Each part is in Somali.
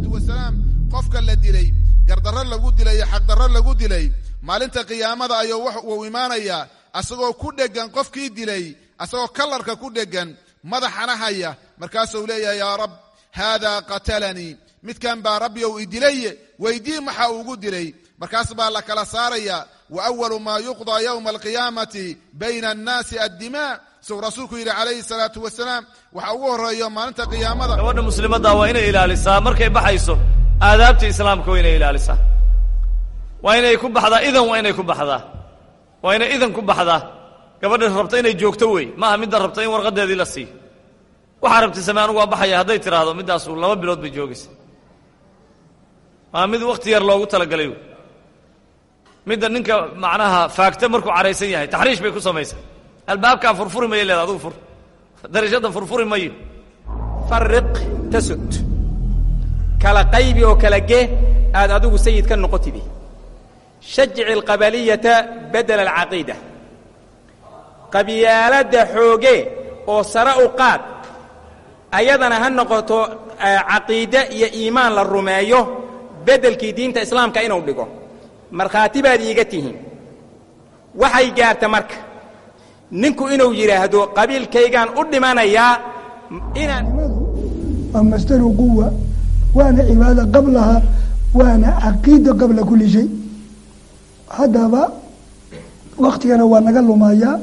salaatu wasalaam qofka la dilay gardarro lagu dilay iyo xaqdarro lagu dilay maalinta qiyaamada ayuu wuu imaanayaa asagoo ku dheggan qofkii dilay asagoo kallarka ku dheggan madaxana haya. Markaasuu leeyahay yaa rab haadaa qatalanii. Midkan baa rabbiyow i dilaye weydii maxaa ugu dilay? Markaas baa la kala saaraya wa awalu maa yuqdaa yowma alqiyaamati bayna annaasi addimaa suu rasuulku yidhi calayhi salaatu wasalaam waxa ugu horreeyo maalinta qiyaamada. Gabadha muslimadda waa inay ilaalisaa markay baxayso aadaabta islaamka waa inay ilaalisaa. Waa inay ku baxdaa idan waa inay ku baxdaa. Waa inay idan ku baxdaa. Gabadha rabta inay joogto wey maaha midda rabta in warqadeedii la siiyo waxaa rabtay same anugu baxaya hadday tiraahdo middaasu laba bilood bay joogaysa waa mid wakhti yar loogu talagalay wey. Midda ninka macnaha faagta markuu caraysan yahay taxriish bay ku samaysaa albaabkaa furfuri maya leeda adugu fur. Darashadda furfuri mayo fariq tasud. Kala qaybi oo kala gee aad adigu sayid ka noqotibi shajici alqabaliyata bedela alcaqiida. Qabyaaladda xooge oo sare u qaad ayadana ha noqoto caqiide iyo iimaan la rumeeyo beddelkii diinta islaamka inuu dhigo. Markhaati baad iiga tihiin. Waxay gaarta marka ninku inuu yidhaahdo qabiilkaygaan u dhimanayaa inaan waa masdaru quwa waana cibaada qablaha waana caqiida qabla kulli shay. Haddaba waktigana waa naga lumayaa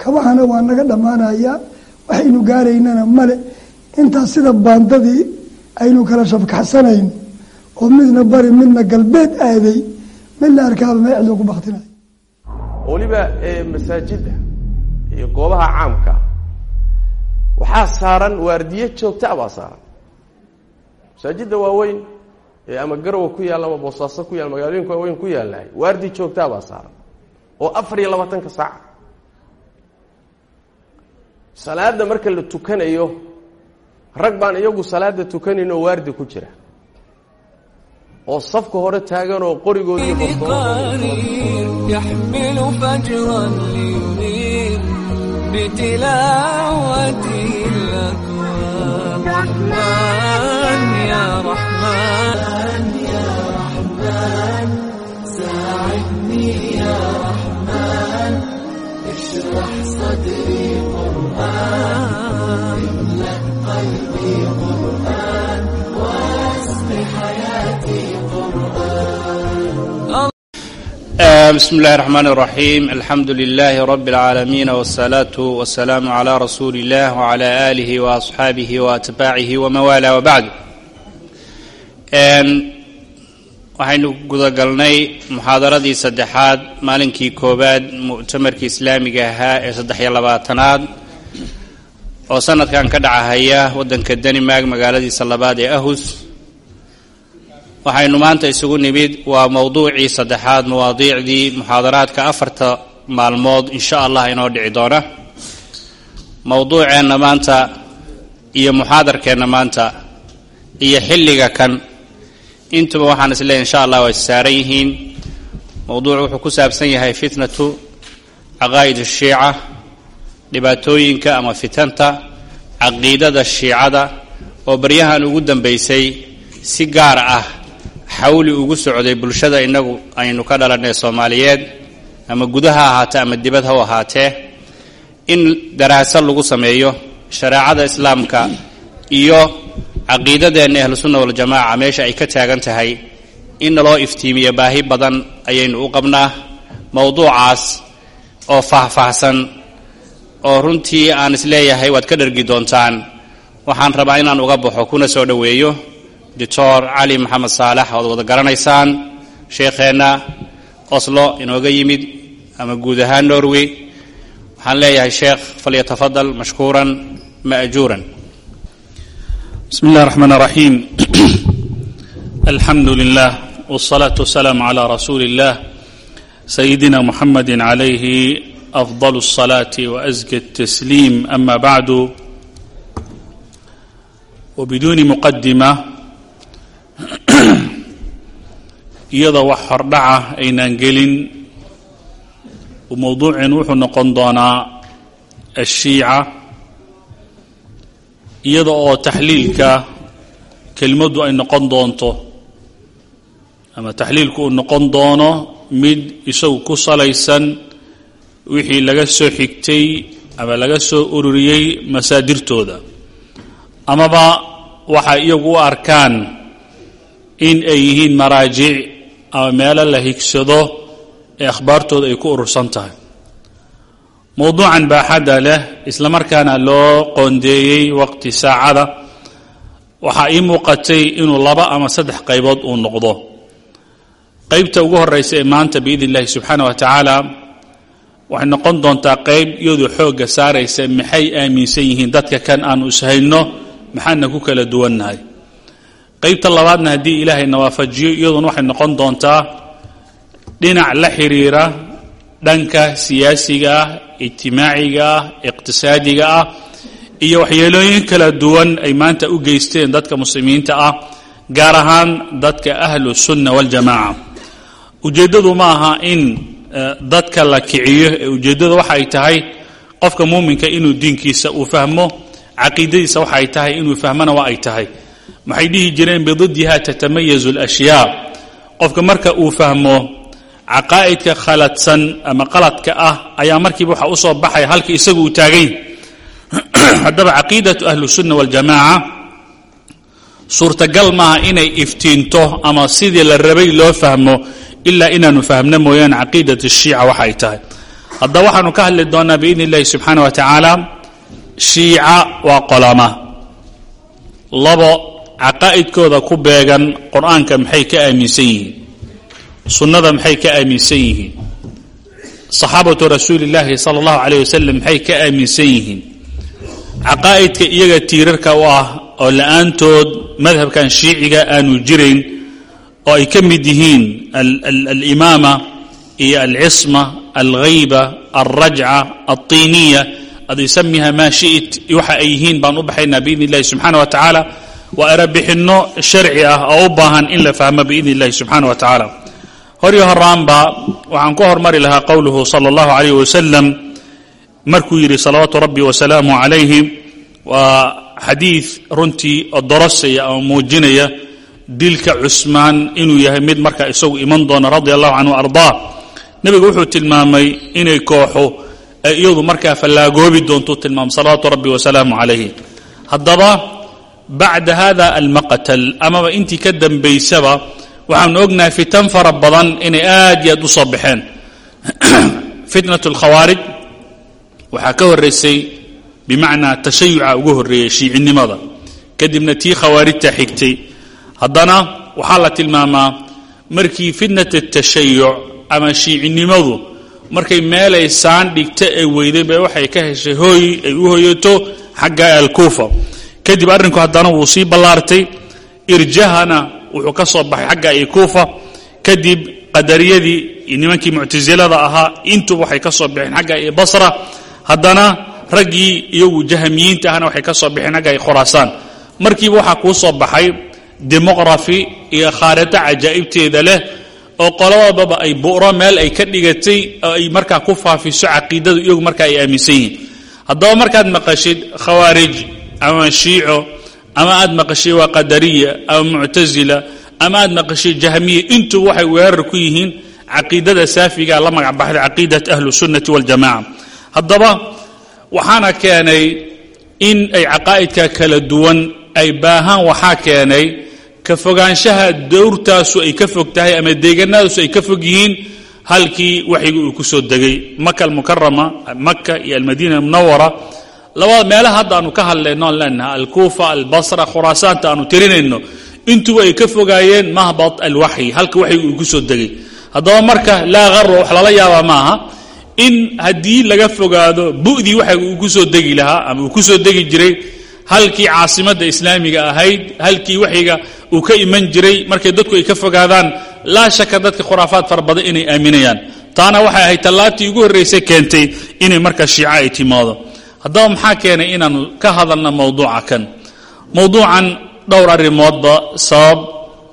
kabahana waa naga dhammaanayaa waxaynu gaaraynana male. Intaas sida baandadii aynu kala shabkaxsanayn oo midna bari midna galbeed aaday midna arkaaba meecdoo ku baktinay weliba masaajidda iyo goobaha caamka waxaa saaran waardiyo joogtaa ah baa saaran. Masaajidda waaweyn ee ama garowa ku yaalla ama boosaaso ku yaal magaalooyinka waaweyn ku yaallahay waardi joogtaa ah baa saaran oo afar iyo labaatanka saaca salaada marka la tukanayo rag baan iyagu salaada tukanayn oo waardi ku jira. Oo safka hore taagan oo qorigooda بتلاوتي الأكوان رحمن يا رحمن يا رحمن ساعدني يا رحمن اشرح صدري قرآن املأ قلبي قرآن بسم الله الرحمن الرحيم الحمد لله رب العالمين والصلاة والسلام على رسول الله وعلى آله وأصحابه وأتباعه وموالاه وبعد waxaynu gudagalnay muxaadaradii saddexaad maalinkii koowaad mu'tamarkii islaamiga ahaa ee saddex iyo labaatanaad oo sanadkan ka dhacahaya waddanka danimark magaaladiisa labaad ee ahus waxaynu maanta isugu nimid. Waa mowduucii saddexaad mawaadiicdii muxaadaraadka afarta maalmood insha allah inoo dhici doona. Mowduuceenna maanta iyo muxaadarkeenna maanta iyo xilliga kan intuba waxaan is leeyahy insha allah waa issaaran yihiin. Mowduucu wuxuu ku saabsan yahay fitnatu caqaa'id ashiica dhibaatooyinka ama fitanta caqiidada shiicada oo baryahan ugu dambaysay si gaar ah xawli ugu socday bulshada innagu aynu ka dhalanay soomaaliyeed ama gudaha ahaatee ama dibad ha u ahaatee in daraaso lagu sameeyo shareecada islaamka iyo caqiidadeenna ahlusunna waljamaaca meesha ay ka taagan tahay in naloo iftiimiyo baahi badan ayaynu u qabnaa mowduucaas oo faahfaahsan oo runtii aan is leeyahay waad ka dhargi doontaan. Waxaan rabaa inaan uga baxo kuna soo dhoweeyo doctor cali maxamed saalax oad wada garanaysaan sheekheenna oslo inooga yimid ama guud ahaan norway waxaan leeyahay sheekh falyatafadal mashkuuran ma'juuran بسم الله الرحمن الرحيم الحمد لله والصلاة والسلام على رسول الله سيدنا محمد عليه أفضل الصلاة وأزكى التسليم أما بعد وبدون مقدمة iyada wax hordhaca aynaan gelin mowduuceen wuxuu noqon doonaa ashiica iyada oo taxliilka kelimaddu ay noqon doonto ama taxliilku uu noqon doono mid isagu ku salaysan wixii laga soo xigtay ama laga soo ururiyey masaadirtooda amaba waxay iyagu u arkaan in ay yihiin maraajic ama meelo la higsado ee akhbaartooda ay ku urursan tahay. Mowduucan baaxadda leh isla markaana loo qoondeeyey waqti saacada. Waxaa ii muuqatay inuu laba ama saddex qaybood uu noqdo. Qaybta ugu horraysa ee maanta biidn illahi subxaana wa tacaala waxay noqon doontaa qayb iyadu xoogga saaraysa maxay aaminsan yihiin dadka kan aanu ishayno maxaana ku kala duwannahay qaybta labaadna haddii ilaahay na waafajiyo iyaduna waxay noqon doontaa dhinac la xiriira dhanka siyaasiga ah ijtimaaciga ah iqtisaadiga ah iyo waxyeelooyin kala duwan ay maanta u geysteen dadka muslimiinta ah gaar ahaan dadka ahlu sunna waljamaaca ujeeddadu ma aha in dadka la kiciyo ee ujeeddada waxa ay tahay qofka muuminka inuu diinkiisa uu fahmo caqiidadiisa waxa ay tahay inuu fahmona waa ay tahay maxay dhihi jireen bididdiha tatamayazu alashyaa qofka marka uu fahmo caqaa'idka khaladsan ama qaladka ah ayaa markiiba waxa u soo baxaya halka isagu uu taagany haddaba caqiidatu ahlu sunna waljamaaca suurtagal maaha inay iftiinto ama sidii la rabay loo fahmo ilaa inaanu fahmno mooyaane caqiidat shiica waxa ay tahay. Haddaba waxaanu ka hadli doonaa biidn illahi subxaana wa tacaala shiica waa qolama. Labo caqaa'idkooda ku beegan qur'aanka maxay ka aaminsan yihiin? Sunnada maxay ka aaminsan yihiin? Saxaabatu rasuuli illaahi sala allahu calayh wasalam maxay ka aaminsan yihiin? Caqaa'idka iyaga tiirarka u ah oo la'aantood madhabkan shiiciga aanu jirayn oo ay ka mid yihiin alimaama iyo alcisma alghayba alrajca alطiniya ad isamiha maa shi'it waxa ay yihiin baan u baxaynaa biidn illahi subxaana wa tacaala waa erabixinno sharci ah oo u baahan in la fahmo biidn illahi subxaana wa tacaala. Horyo horaanba waxaan ku hormari lahaa qowluhu sala allahu calayh wasalam markuu yidhi salawaatu rabbi wasalaamu calayhi waa xadiid runtii oo dorosaya ama muujinaya dilka cusmaan inuu yahay mid marka isagu iman doona radia allahu canhu ardaa. Nebigu wuxuu tilmaamay inay kooxu ay iyadu markaa fallaagoobi doontuu tilmaamay salawaatu rabbi wasalaamu calayhi haddaba bacda hada almaqtal amaba intii ka dambaysaba waxaanu ognahay fitan fara badan inay aad iyo aad u baxeen. Fitnat alkhawaarij waxaa ka horraysay bimacnaa tashayuca ugu horreeyey shiicinimada kadibna tii khawaarijta xigtay. Haddana waxaa la tilmaamaa markii fitnat atashayuc ama shiicinimadu markay meelay saan dhigta ay weyday bay waxay ka heshay hooy ay u hoyato xagga alkuufa kadib arrinku haddana wuu sii ballaartay irjahana wuxuu ka soo baxay xagga iyo kuufa. Kadib qadariyadii nimankii muctasilada ahaa intuba waxay ka soo baxeen xagga iyo basra. Haddana raggii iyagu jahamiyiinta ahna waxay ka soo baxeen xagga iyo khuraasaan. Markiiba waxaa kuu soo baxay demoqrafi iyo khaarito cajaa'ibteeda leh oo qolabadaba ay bu'ro meel ay ka dhigatay oo ay markaa ku faafiso caqiidadu iyagu markaa ay aaminsan yihiin. Haddaba markaad maqashid khawaarij ama shiico ama aad maqashay waa qadariya ama muctasila ama aad maqashay jahmiya intuu waxay weerar ku yihiin caqiidada saafiga la magac baxday caqiidat ahlu sunnati waljamaca haddaba waxaana keenay in ay caqaa'idka kala duwan ay baahaan waxaa keenay ka fogaanshaha dowrtaasu ay ka fog tahay ama deeganadaasu ay ka fog yihiin halkii waxyiga uu ku soo degay maka almukarama maka iyo almadiina munawara labada meelaha hadda aanu ka hadlayno aan leenaha alkuufa albasra khuraasaanta aanu tirinayno intuba ay ka fogaayeen mahbad alwaxyi halka waxyiga uu ku soo degay. Haddaba marka laa haro wax lala yaabaa maaha in haddii laga fogaado bu'dii waxyiga uu ku soo degi lahaa ama uu ku soo degi jiray halkii caasimadda islaamiga ahayd halkii waxyiga uu ka iman jiray markay dadku ay ka fogaadaan laa shaka dadka khuraafaad fara badan inay aaminayaan. Taana waxay ahayd tallaabtii ugu horraysay keentay inay marka shiico ay timaado haddaba maxaa keenay inaanu ka hadalna mowduuca kan? Mowduucan dhowr arrimoodba sabab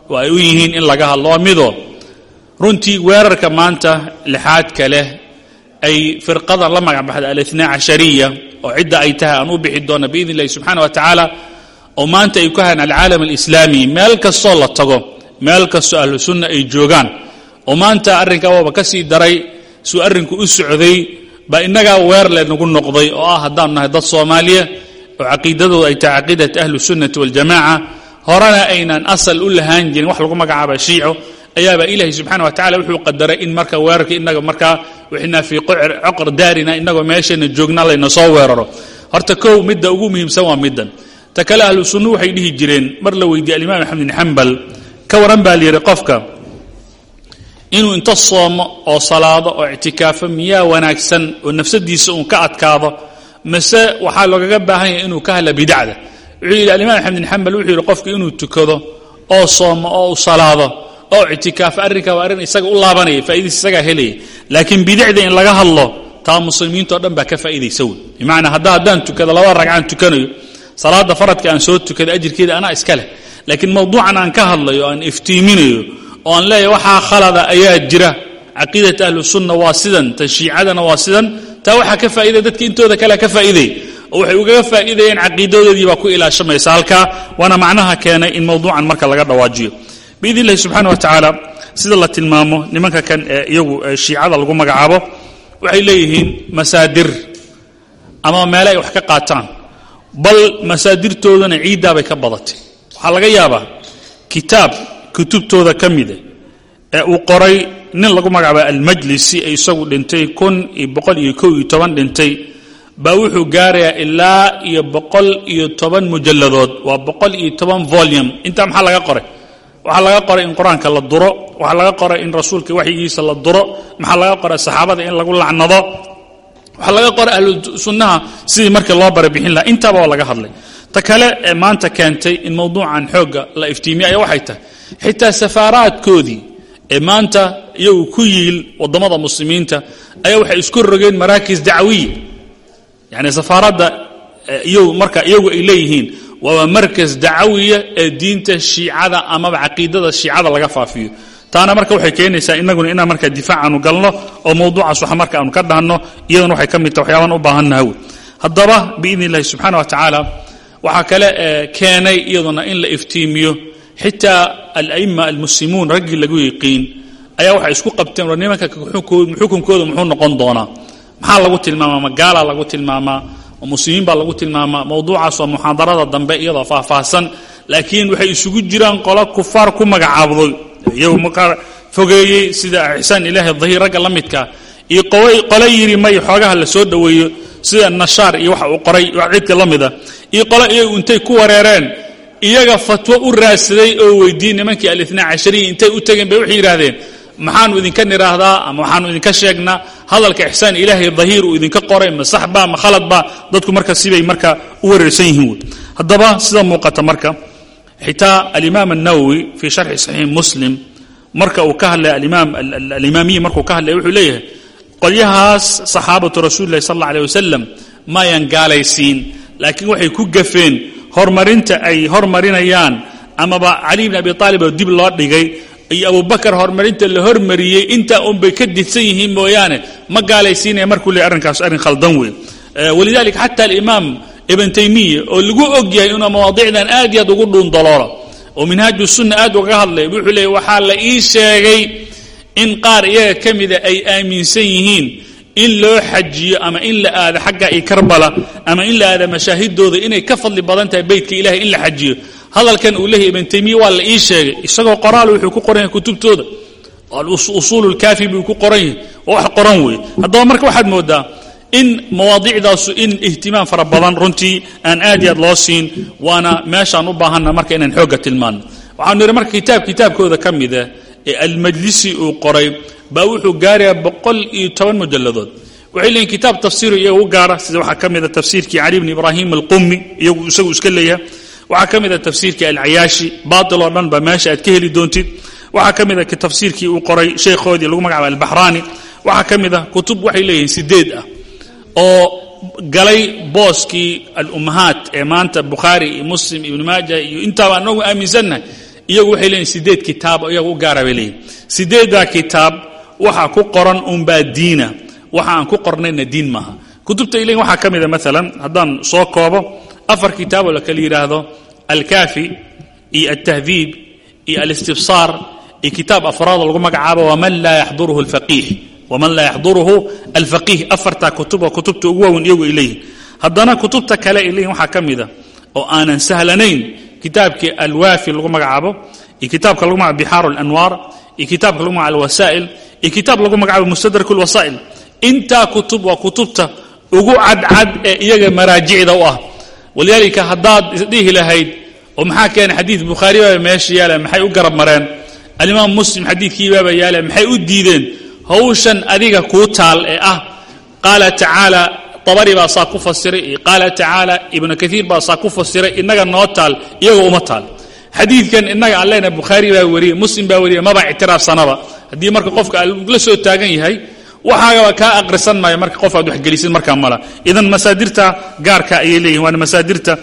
oo ay u yihiin in laga hadlo. Waa midoo runtii weerarka maanta lixaadka leh ay firqadan la magac baxda alithna cashariya oo cidda ay tahay aan u bixi doona biidn illahi subxaana wa tacaala oo maanta ay ku hayaan alcaalam alislaami meel kastoo la tago meel kastoo ahlu ay joogaan oo maanta arrinkaa waaba ka sii daray suu arrinku u socday baa innagaa weer leenagu noqday oo ah haddaanu nahay dad soomaaliya oo caqiidadooda ay tahay caqiidat ahlu sunnati waljamaca horena aynan asal u lahaan jirin wax lagu magacaaba shiico ayaaba ilaahay subxaana wa tacala wuxuu qadaray in marka weerarka inaga markaa wixnaa fii coqr daarina inagoo meeshayna joogna layna soo weeraro. Horta kow midda ugu muhiimsan waa middan. Ta kale ahlu waxay dhihi jireen mar la weydiiyey alimaam axmed bin xambal ka waran baa layidhi qofka inuu inta soomo oo salaado oo ictikaafo miyaa wanaagsan oo nafsadiisa uun ka adkaado mase waxaa loogaga baahan inuu ka hadla bidacda alimaam axmed bin wuxuu yidhi qofka inuu tukado oo soomo oo u salaado oo ictikaafo arrinkaa waa arrin isaga u laabanaya faa'idiis isagaa helaya laakiin bidacda in laga hadlo taa muslimiintao dhan baa ka faa'idaysa wey bimacnaa hadda haddaan tukado laba ragcaan tukanayo salaada faradka aan soo tukada ajirkeeda anaa iska leh. Laakiin mawduucan aan ka hadlayo aan iftiiminayo oo aan leeyahay waxaa khalada ayaa jira. Caqiidat ahlu sunna waa sidan ta shiicadana waa sidan. Taa waxaa ka faa'iidaya dadka intooda kalea ka faa'iidaya oo waxay ugaga faa'iidayeen caqiidadoodii baa ku ilaashamaysa halkaa. Waana macnaha keenay in mawduucan marka laga dhawaajiyo. Biidn illahi subxana wa tacaala sida la tilmaamo nimanka kan ee iyagu shiicada lagu magacaabo waxay leeyihiin masaadir. Ama meele ay wax ka qaataan. Bal masaadirtoodana ciiddaabay ka badatay. Waxaa laga yaabaa kitaab kutubtooda ka mida ee uu qoray nin lagu magacaaba almajlisi ee isagu dhintay kun iyo boqol iyo kow iyo toban dhintay baa wuxuu gaarayaa ilaa iyo boqol iyo toban mujalladood. Waa boqol iyo toban volume. Intaa maxaa laga qoray? Waxaa laga qoray in qur'aanka la duro waxaa laga qoray in rasuulka waxyigiisa la duro maxaa laga qoray saxaabada in lagu lacnado waxaa laga qoray ahlu sunnaha sidii markii loo barabixin lahaa. Intaaba waa laga hadlay ta kale ee maanta keentay in mawduucan xoogga la iftiimiya ayaa waxay tahay. Xitaa safaaraadkoodii ee maanta iyagu ku yiil waddamada muslimiinta ayaa waxay isku rogeen maraakis dacwiya yacni safaaradda iyagu marka iyagu ay leeyihiin waa markas dacawiya ee diinta shiicada amaba caqiidada shiicada laga faafiyo. Taana marka waxay keenaysaa inaguna inaan marka difaac aanu galno oo mawduucaas wax marka aanu ka dhahno iyadana waxay ka mid tahay waxyaaban u baahannaha wey haddaba biidni illahi subxana wa tacaala waxaa kale keenay iyaduna in la iftiimiyo. Xitaa ala'ima almuslimuun raggii lagu yiqiin ayaa waxay isku qabteen war nimanka xukunkooda muxuu noqon doonaa. Maxaa lagu tilmaamaa? Magaala lagu tilmaamaa? Muslimiin baa lagu tilmaamaa? Mawduucaas waa muxaadarada dambe iyadoo faahfaahsan laakiin waxay isugu jiraan qolo kufaar ku magacaabday iyagu markaa fogeeyey sida ixsaan ilaahi dahiir ragga la midkaa iyo qole yidhi may xoogaha la soo dhoweeyo sida nashaar iyo waxa uu qoray cidka la mida. Iyo qole iyagu intay ku wareereen iyaga fatwo u raadsaday oo weydiiyey nimankii alithna cashariyi intay u tegeen bay waxay yidhaahdeen maxaanu idinka nidhaahdaa ama waxaanu idinka sheegnaa? Hadalka ixsaan ilaahay dahiir uu idinka qoray ma saxba ma khaladba dadku marka sibay marka u wareersan yihiin haddaba sida muuqata marka xitaa alimaam الnawowi fii sharxi saxiix muslim marka uu ka hadlay alimaamiyi markuu ka hadlay wuxuu leeyahay qolyahaas saxaabatu rasuuli lahi sal alla alih wasalam maayaan gaalaysiin laakiin waxay ku gafeen horumarinta ay hormarinayaan. Amaba cali bn abi aalib oo dib loo dhigay iyo abubakar horumarinta la hormariyey intaa unbay ka didsan yihiin mooyaane. Ma gaalaysiinaya markuu le arrinkaas arrin khaldan wey walidalika xata alimaam ibn taymiya oo lagu og yahay inuu mawaadicdan aad iyo aad ugu dhuundaloola oo minhaaju sunna aad ugaga hadlay wuxuu leeyay waxaa la ii sheegay in qaar iyaga ka mida ay aaminsan yihiin in loo xajiyo ama in la aado xagga iyo karbala ama in la aado mashaahidooda inay ka fadli badan tahay beytka ilahay in la xajiyo. Hadalkan uu leeyahy ibn taymiya waa la ii sheegay. Isagoo qoraal wuxuu ku qoran yahay kutubtooda. Usuul buu ku qoran yahay. Wax qoran weeye. Haddaba marka waxaad moodaa in mawaadicdaasu in ihtimaam fara badan runtii aan aad iyo aad loo siin waana meeshaan u baahanna marka inaan xoogga tilmaano waxaanu nidhi marka kitaab kitaabkooda ka mida ee almajlisi uu qoray baa wuxuu gaarayaa boqol iyo toban mujalladood. Waxay leeyihiin kitaab tafsiir iyaga u gaara sida waxaa ka mida tafsiirkii cali bni ibraahim alqumi iyagu isagu iska leeyahay waxaa ka mida tafsiirkii alcayaashi baatil oo dhan ba meesha aad ka heli doontid. Waxaa ka mida tafsiirkii uu qoray sheekhoodii lagu magacaaba albaxraani waxaa ka mid a kutub waxay leeyihiin sideed ah oo galay booskii alummahaat ee maanta bukhaari iyo muslim ibnu maaja iyo intaaba anagu aaminsannahay iyagu waxay leeyihiin sideed kitaab oo iyaga u gaara bay leeyihiin sideeddaa kitaab waxaa ku qoran unbaa diina. Waxa aan ku qornayna diin maaha. Kutubta leeyihiin waxaa ka mida maalan haddaan soo koobo afar kitaaboo la kala yidhaahdo alkaafi iyo altahdiib iyo alistibsaar iyo kitaab afraada lagu magacaabo waman laa yaxduruhu alfaqiih. Waman laa yaxduruhu alfaqiih. Afartaa kutub oo kutubta ugu waaweyn iyagu ay leeyihiin haddana kutubta kale ay leeyihiin waxaa ka mida oo aanan sahlanayn kitaabkii alwaafi lagu magacaabo iyo kitaabka lagu magacaabo bixaaru alanwaar iyo kitaabka lagu magacaabo alwasaa'il iyo kitaab lagu magacaabo mustadrak alwasaa'il intaa kutub waa kutubta ugu cadcad ee iyaga maraajicda u ah. Walidaalika haddaad isdhihi lahayd oo maxaa keenay xadiid bukhaari baaba meesha yaalla maxay u garab mareen? Alimaam muslim xadiidkii baaba yaalla maxay u diideen? Hawshan adiga kuu taal ee ah. Qaala tacaala abari baa saa ku fasiray iyo qaala tacaala ibnu kaiir baa saa ku fasiray inaga noo taal iyagoo uma taal. Xadiidkan inaga aan bukhaari baa wariyey muslim baa wariyey maba ictiraafsanaba. Haddii marka qofka la soo taagan yahay waxaagaba kaa aqrisan maayo marka qof aad waxgelisid markaa mala. Idan masaadirta gaarka ayay leeyihiin waana masaadirta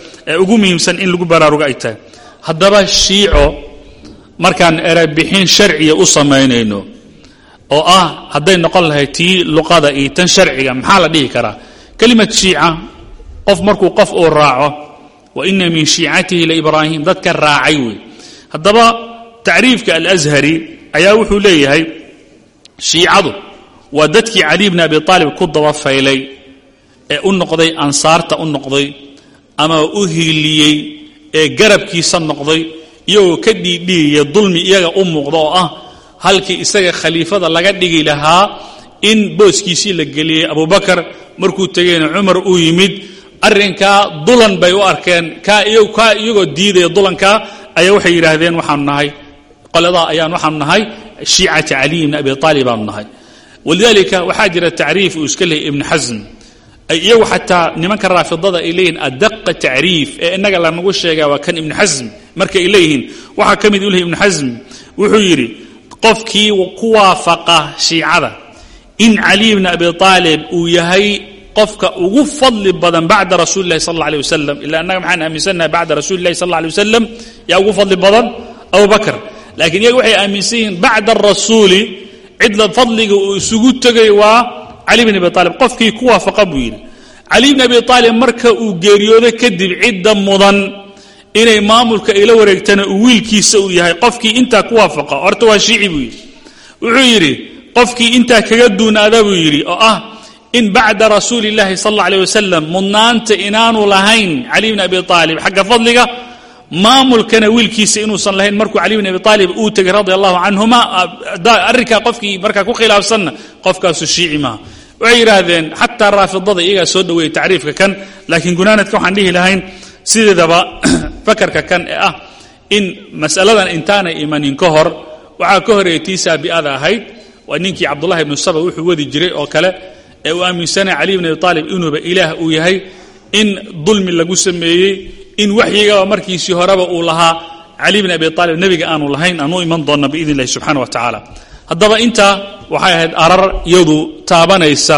ugu muhiimsan in lagu baraarugo ay tahay. Haddaba shiico markaan erebixin sharciya u samaynayno oo ah hadday noqon lahayd tii luqada iyo tan sharciga maxaa la dhihi karaa kelimad shiica qof markuu qof uu raaco wa ina min shiicatihi laibraahim dadka raacay wey. Haddaba tacriifka alashari ayaa wuxuu leeyahay shiicadu waa dadkii cali bni abi aalib ku daba faylay ee u noqday ansaarta u noqday ama u hiiliyey ee garabkiisa noqday iyagoo ka dhiidhiiya dulmi iyaga u muuqda oo ah halkii isaga khaliifada laga dhigi lahaa in booskiisii la geliyey abubakar markuu tegeyna cumar uu yimid arrinkaa dulan bay u arkeen. Kaa iyagoo diidaya dulankaa ayaa waxay yidhaahdeen waxaanu nahay. Qoladaa ayaan waxaanu nahay shiicati caliy bni abi aalib baanu nahay. Walidaalika waxaa jira tacriif uu iska leeyay ibnu xasm iyagu xataa nimanka raafidada ay leeyihiin adaqa tacriif ee inaga lanagu sheegaa waa kan ibnu xasm marka ay leeyihiin waxaa ka mid u ibnu xasm wuxuu yidhi qofkii ku waafaqa shiicada in caliy bni abi aalib uu yahay qofka ugu fadli badan bacda rasuuli lahi sal alay wasalam ila annaga maxaan aaminsannahay bacda rasuuli lahi sal wasalam yaa ugu fadli badan? Abubakr laakiin iyaga waxay aaminsan yihiin bacda arasuuli cidla fadliga uu isugu tegay waa cali bn abi aalib qofkii ku waafaqa buu yidhi. Cali bn abi aalib marka uu geeriyooday kadib cidda mudan inay maamulka ayla wareegtana wiilkiisa uu yahay. Qofkii intaa ku waafaqa horta waa shiici buu yidhi. Wuxuu yidhi qofkii intaa kaga duunaada buu yidhi oo ah in bacda rasuuli اllahi sal اlla alيه wasalam mudnaanta inaanu lahayn cali bn abi aalib xagga fadliga maamulkana wiilkiisa inuusan lahayn markuu cali bn abi aalib uu tegay radi allahu canhuma arrinkaa qofkii markaa ku khilaafsanna qofkaasu shiici maaha waxay yidhaahdeen xataa raafidada iyagaa soo dhoweeyey tacriifka kan laakiin gunaanadka waxaan dhihi lahayn sideedaba fakarka kan ee ah in masaladan intaanay imanin ka hor waxaa ka horeeyay tii saabi'ada ahayd waa ninkii cabdullahi ibnu saba wuxuu wadi jiray oo kale ee uu aaminsanaya cali bn abi aalib inuuba ilaah uu yahay in dulmi lagu sameeyey in waxyigaba markiisii horeba uu lahaa cali bn abi aalib nebiga aanu lahayn aanu iman doonna biidn illahi subxana wa tacaala. Haddaba intaa waxay ahayd arar iyadu taabanaysa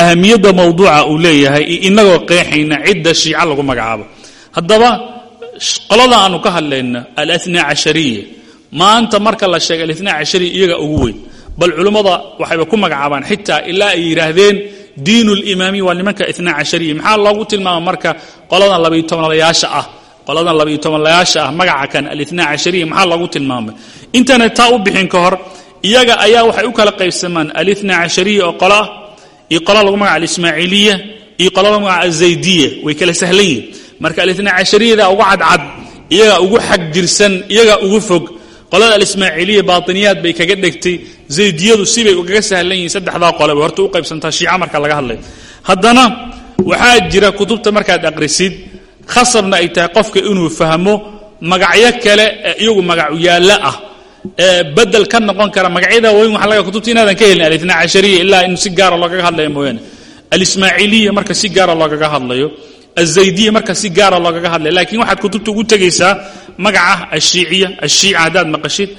ahamiyadda mawduuca uu leeyahay inagoo qeexayna cidda shiica lagu magacaabo. Haddaba qolada aanu ka hadlayna alana cashariya maanta marka la sheegay alana cashariya iyaga ugu weyn bal culummada waxayba ku magacaabaan xitaa ilaa ay yidhaahdeen diin limaamiya waa nimanka ina cashariya maxaa loogu tilmaama marka qoladan labayo tobanlayaasha ah qoladan labayo tobanlayaasha ah magaca kan alina cashariya maxaa loogu tilmaamay? Intana taa u bixin ka hor iyaga ayaa waxay u kala qaybsamaan alina cashariya oo qola ah iyo qola lagu magaca alismaaciiliya iyo qola lagu magaca azaydiya way kala sahlan yihiin marka alina cashariyada uga cadcad iyaga ugu xag jirsan iyaga ugu fog qolada alismaaciiliya baatiniyaad bay kaga dhegtay. Zaydiyadu sibay ugaga sahlan yihiin. Saddexdaa qoleba horta u qaybsantaa. Shiica marka laga hadlayo haddana waxaa jira kutubta markaad aqrisid khasabna ay tahay qofka inuu fahmo magacyo kale ee iyagu magacuyaallo ah ee bedel ka noqon kara magacyada weyn waxa laga kutubta inaadan ka helin alithna cashariya ilaa in si gaara loogaga hadlayo mooyaane. Alismaaciiliya marka si gaara loogaga hadlayo azaydiya marka si gaara loogaga hadlaya lakiin waxaad kutubta ugu tegaysaa magaca ashiiciya ashiica haddaad maqashid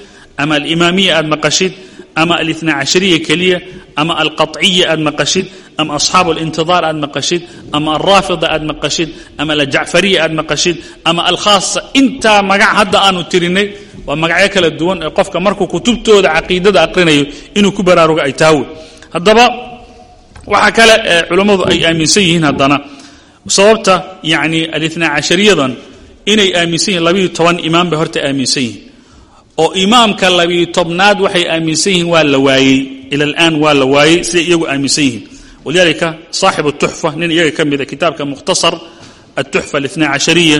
ama alimaamiya aad maqashid ama alina cashariya keliya ama alqaطciya aad maqashid ama asxaabu alintidaar aad maqashid ama alraafida aad maqashid ama aljacfariya aad maqashid ama alkhaasa intaa magac hadda aanu tirinay waa magacyo kala duwan ee qofka markuu kutubtooda caqiidada aqrinayo inuu ku baraarugo ay tahawe haddaba waxaa kale ee culummadu ay aaminsan yihiin haddana sababta yani alina cashariyadan inay aaminsan yihiin labiiyo toban imaam bay horta aaminsan yihiin oo imaamka labiiyo tobnaad waxay aaminsan yihiin waa la waayey. Ila waa la waayey siday iyagu aaminsan yihiin. Walidaalika saaxib tuxfa nin iyaga ka a ah, kitaabka mukhtasar atuxfa alina cashariya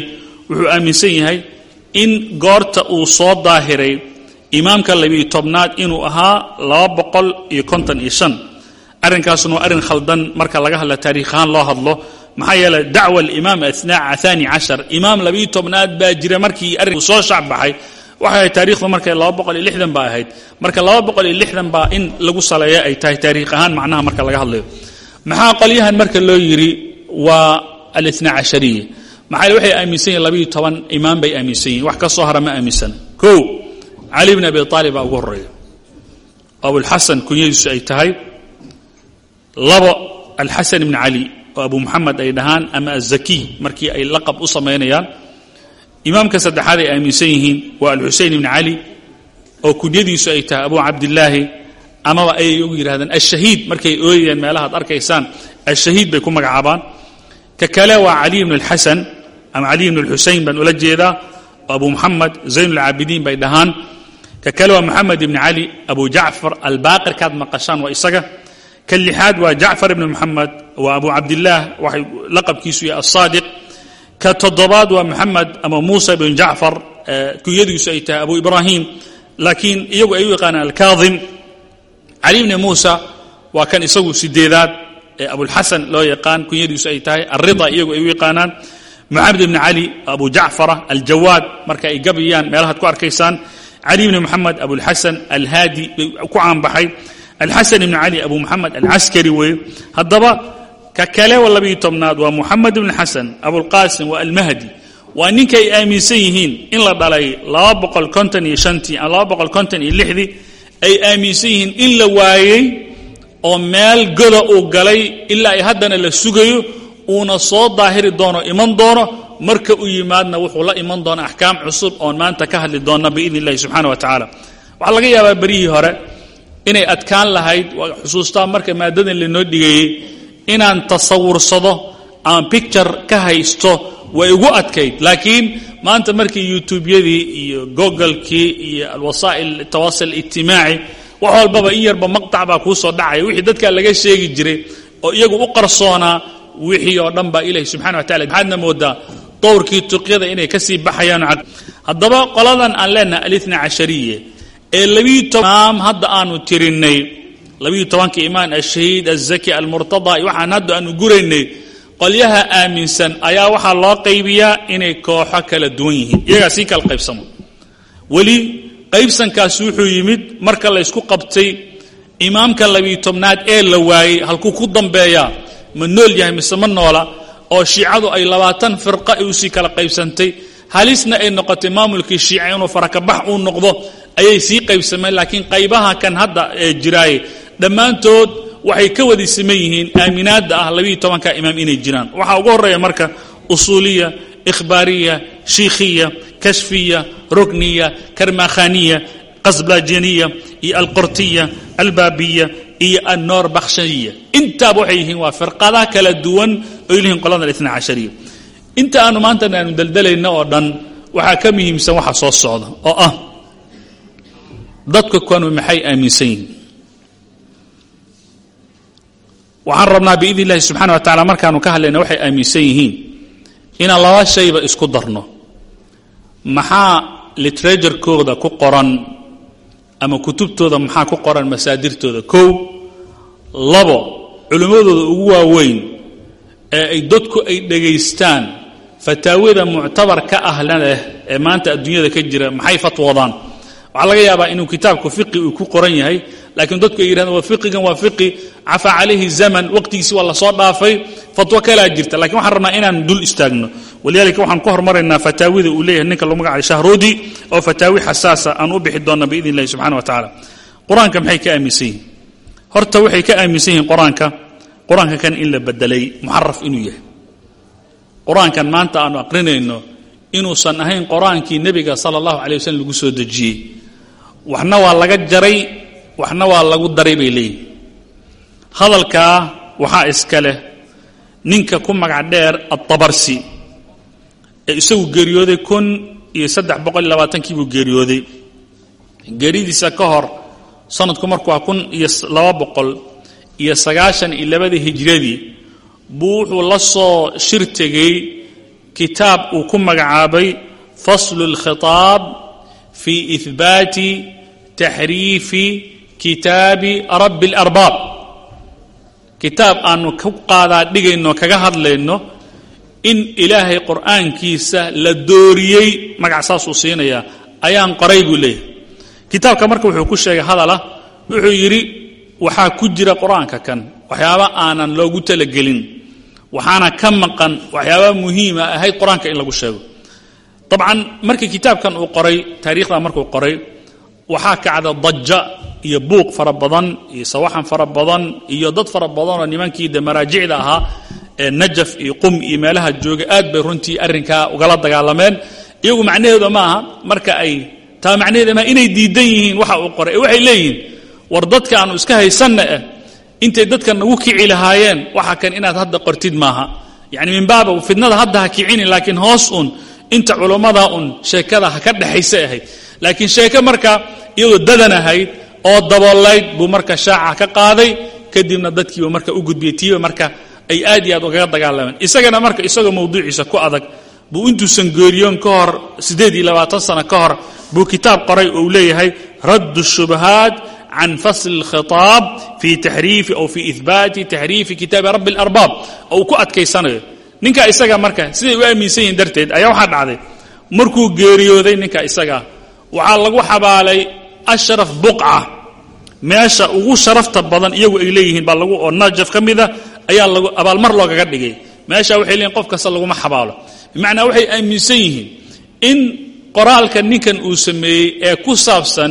wuxuu aaminsan yahay in goorta uu soo daahiray imaamka labiiyo tobnaad inuu ahaa laba boqol iyo konton iyo shan. Arrinkaasuna waa arrin khaldan marka laga hadla taariikh ahaan loo hadlo maxaa yeeley dacwa alimaam athani cashar. Imaam labiiyo tobnaad baa jira markii arrinku soo shacbaxay waxay ahayd markay laba boqol ahayd. Marka laba boqol in lagu saleeya ay tahay taariikh ahaan macnaha marka laga hadlayo. Maxaa qolyahan marka loo yidhi waa alithna cashariya maxaa waxay aaminsan yihiin labiiyo toban bay aaminsan yihiin wax ka soo hara ma aaminsana kow cali bn abi aalib baa ugu horreeya. Abulxasan kunyadiisu ay tahay labo alxasan ibn cali abu muxamed ay dhahaan ama azakiy markii ay laqab u samaynayaan imaamka saddexaad ay aaminsan yihiin waa alxusein ibn cali oo kunyadiisu ay tahay abu cabdillaahi amaba ayay ugu yidhahdeen ashahiid markay ooyayaan meelahaad arkaysaan ashahiid bay ku magacaabaan. Ka kale waa cali ibn alxasan ama cali ibn alxusein baan ula jeedaa oo abu muxamed zayn ulcaabidiin bay dhahaan. Ka kale waa moxamed ibn cali abu jacfar kaad maqashaan waa isaga ka lixaad waa jacfar ibn moxamed waa abu cabdillaah waxay laqabkiisu yahay asaadiq ka toddobaad waa moxamed ama muusa ibn jacfar kunyadiisu ay tahay abu ibraahim laakiin iyagu ay u yaqaanaan alkaadim cali ibni muusa waa kan isagu sideedaad ee abulxasan loo yaqaan kunyadiisu ay tahay alrida iyagu ay u yaqaanaan. Moxamed ibn cali abu jacfara aljawaad marka ay gabayaan meelahaad ku arkaysaan. Cali ibni moxamed abulxasan alhaadi bay ku caanbaxay alxasan ibn cali abu moxamed alcaskari weeye haddaba ka kale wa labiiyo tobnaad waa moxamed ibn xasan abulqaasim waa almahdi waa ninka ay aaminsan yihiin in la dhalay lixdii ay aaminsan yihiin in la waayey oo meel goda uu galay ilaa ay haddana la sugayo uuna soo daahiri doono iman doono marka u yimaadna wuxuu la iman doona axkaam cusub oon maanta ka hadli doonna biidn illahi subxana wa tacaala waxaa laga yaabaa beryihii hore inay adkaan lahayd waa xusuustaa marka maadadan lainoo dhigeeyey inaan tasawursado ama picture ka haysto way igu adkayd. Laakiin maanta markii youtubeyadii iyo googolkii iyo alwasaa'il tawasul ijtimaaci wax walbaba in yarba maqtac baa kuu soo dhacaya. Wixii dadkaa laga sheegi jiray oo iyagu u qarsoonaa wixii oo dhan baa ilahi subxana wa tacala maxaadna moodaa dowrkii tuqyada inay ka sii baxayaan. Haddaba qoladan aan leenahay alithna cashariye ee labiiyo toban hadda aanu tirinnay labiiyo tobanka imaan ashahiid alzaki almurtada iyo waxaan hadda aanu guraynay. Qolyaha aaminsan ayaa waxaa loo qaybiyaa inay kooxo kala duwan yihiin. Iyagaa sii kala qaybsamo. Weli qaybsankaas wuxuu yimid marka laysku qabtay imaamka labiiyo tobnaad ee la waayey halkuu ku dambeeyaa ma nool yahay mise ma noola oo shiicadu ay labaatan firqa ay u sii kala qaybsantay. Halisna ay noqotay maamulkii shiica inuu farakabax uu noqdo ayay sii qaybsameen laakiin qaybaha kan hadda ee jiraaye dhammaantood waxay ka wadi siman yihiin aaminaadda ah labiiyo tobanka imaam inay jiraan. Waxaa ugu horreeya marka usuuliya ikhbaariya shiikhiya kashfiya rukniya karmakhaniya qasblajaniya iyo alqortiya albaabiya iyo annoor bakhshaniya intaaba waxay yihiin waa firqadaha kala duwan oy lihiin qolada ithna cashariya inta aanu maanta aanu daldalayna oo dhan waxaa ka muhiimsan waxa soo socda oo ah dadka kuwanu maxay aaminsan yihiin? Waxaan rabnaa biidn illahi subxana wa tacala markaanu ka hadlayna waxay aaminsan yihiin inaan laba shayba isku darno. Maxaa literaturkooda ku qoran ama kutubtooda maxaa ku qoran masaadirtooda? Kow labo culimmadooda ugu waaweyn ee ay dadku ay dhegaystaan fataawada muctabar ka ahla leh ee maanta adduunyada ka jira maxay fatwoodaan waxaa laga yaabaa inuu kitaabku fiqi uu ku qoran yahay laakiin dadku ay yidhahdeen waa fiqigan waa fiqi. Cafaa calayhi zaman waqtigiisi waa la soo dhaafay fatwo kalaa jirta. Lakiin waxaan rabnaa inaan dul istaagno. Walidaalika waxaan ku hormaraynaa fataawida uu leeyahay ninka lagu magacay shahruudi oo fataawi xasaasa aan u bixi doonna biidn illahi subxana wa tacaala. Qur'aanka maxay ka aaminsan yihiin horta waxay ka aaminsan yihiin qur'aanka qur'aanka kan in la bedelay muxaraf inuu yahay. Qur'aankan maanta aanu aqrinayno inuusan ahayn qur'aankii nebiga sala allahu calay waslm lagu soo dejiyey waxna waa laga jaray waxna waa lagu daray bay leeyihiin hadalkaa waxaa iska leh ninka ku magac dheer addabarsi ee isagu geeriyooday kun iyo saddex boqol iyo labaatankii buu geeriyooday. Geeridiisa ka hor sanadku marku waa kun iyo laba boqol iyo sagaashan iyo labadii hijradii buu wuxuu la soo shir tegey kitaab uu ku magacaabay faslu اlkhitaab fi ihbaati taxriifi kitaabi rabbi اlarbaab kitaab aanu ku qaadaa dhigayno kaga hadlayno in ilaahay qur'aankiisa la dooriyey. Magac saasuu siinayaa ayaan qoray buu leeyahay. Kitaabka marka wuxuu ku sheegay hadalah wuxuu yidhi waxaa ku jira qur'aanka kan waxyaaba aanan loogu talagelin waxaana ka maqan waxyaaba muhiima ahayd qur'aanka in lagu sheego. Dabcan markii kitaabkan uu qoray taariikhda waxaa kacda daja iyo buuq fara badan iyo sawaxan fara badan iyo dad fara badanoo nimankii de maraajicda ahaa ee najaf iyo qum iyo meelaha jooga aad bay runtii arrinkaa ugala dagaalameen. Iyagu macnaheedu ma aha marka ay taa macnaheeda ma inay diidan yihiin waxa uu qoray ee waxay leeyihiin war dadka aanu iska haysanna eh intay dadka nagu kici lahaayeen waxa kan inaad hadda qortid maaha. Yacni min baaba fidnada hadda ha kicini laakiin hoos un inta culummada un sheekada ha ka dhexaysa ahayd laakiin sheeke marka iyadoo dadan ahayd oo daboolayd buu marka shaaca ka qaaday kadibna dadkiiba marka u gudbiyey tiiba marka ay aad iyo aad ugaga dagaalameen isagana marka isagoo mawduuciisa ku adag buu intuusan geeriyoon ka hor siddeed iyo labaatan sano ka hor buu kitaab qoray oo uu leeyahay raddu shubahaat can fasli اlkhitaab fi taxriifi aw fi ihbaati taxriifi kitaabi rabbi اlarbaab oo uu ku adkaysanayo. Ninka isaga marka siday u aaminsan yihiin darteed ayaa waxaa dhacday markuu geeriyooday ninka isaga waxaa lagu xabaalay ashraf buqca. Meesha ugu sharafta badan iyagu ay leeyihiin baa lagu oo najaf ka mida ayaa lagu abaalmar loogaga dhigay. Meesha waxay leeyihiin qof kasta laguma xabaalo. Bimacnaa waxay aaminsan yihiin in qoraalka ninkan uu sameeyey ee ku saabsan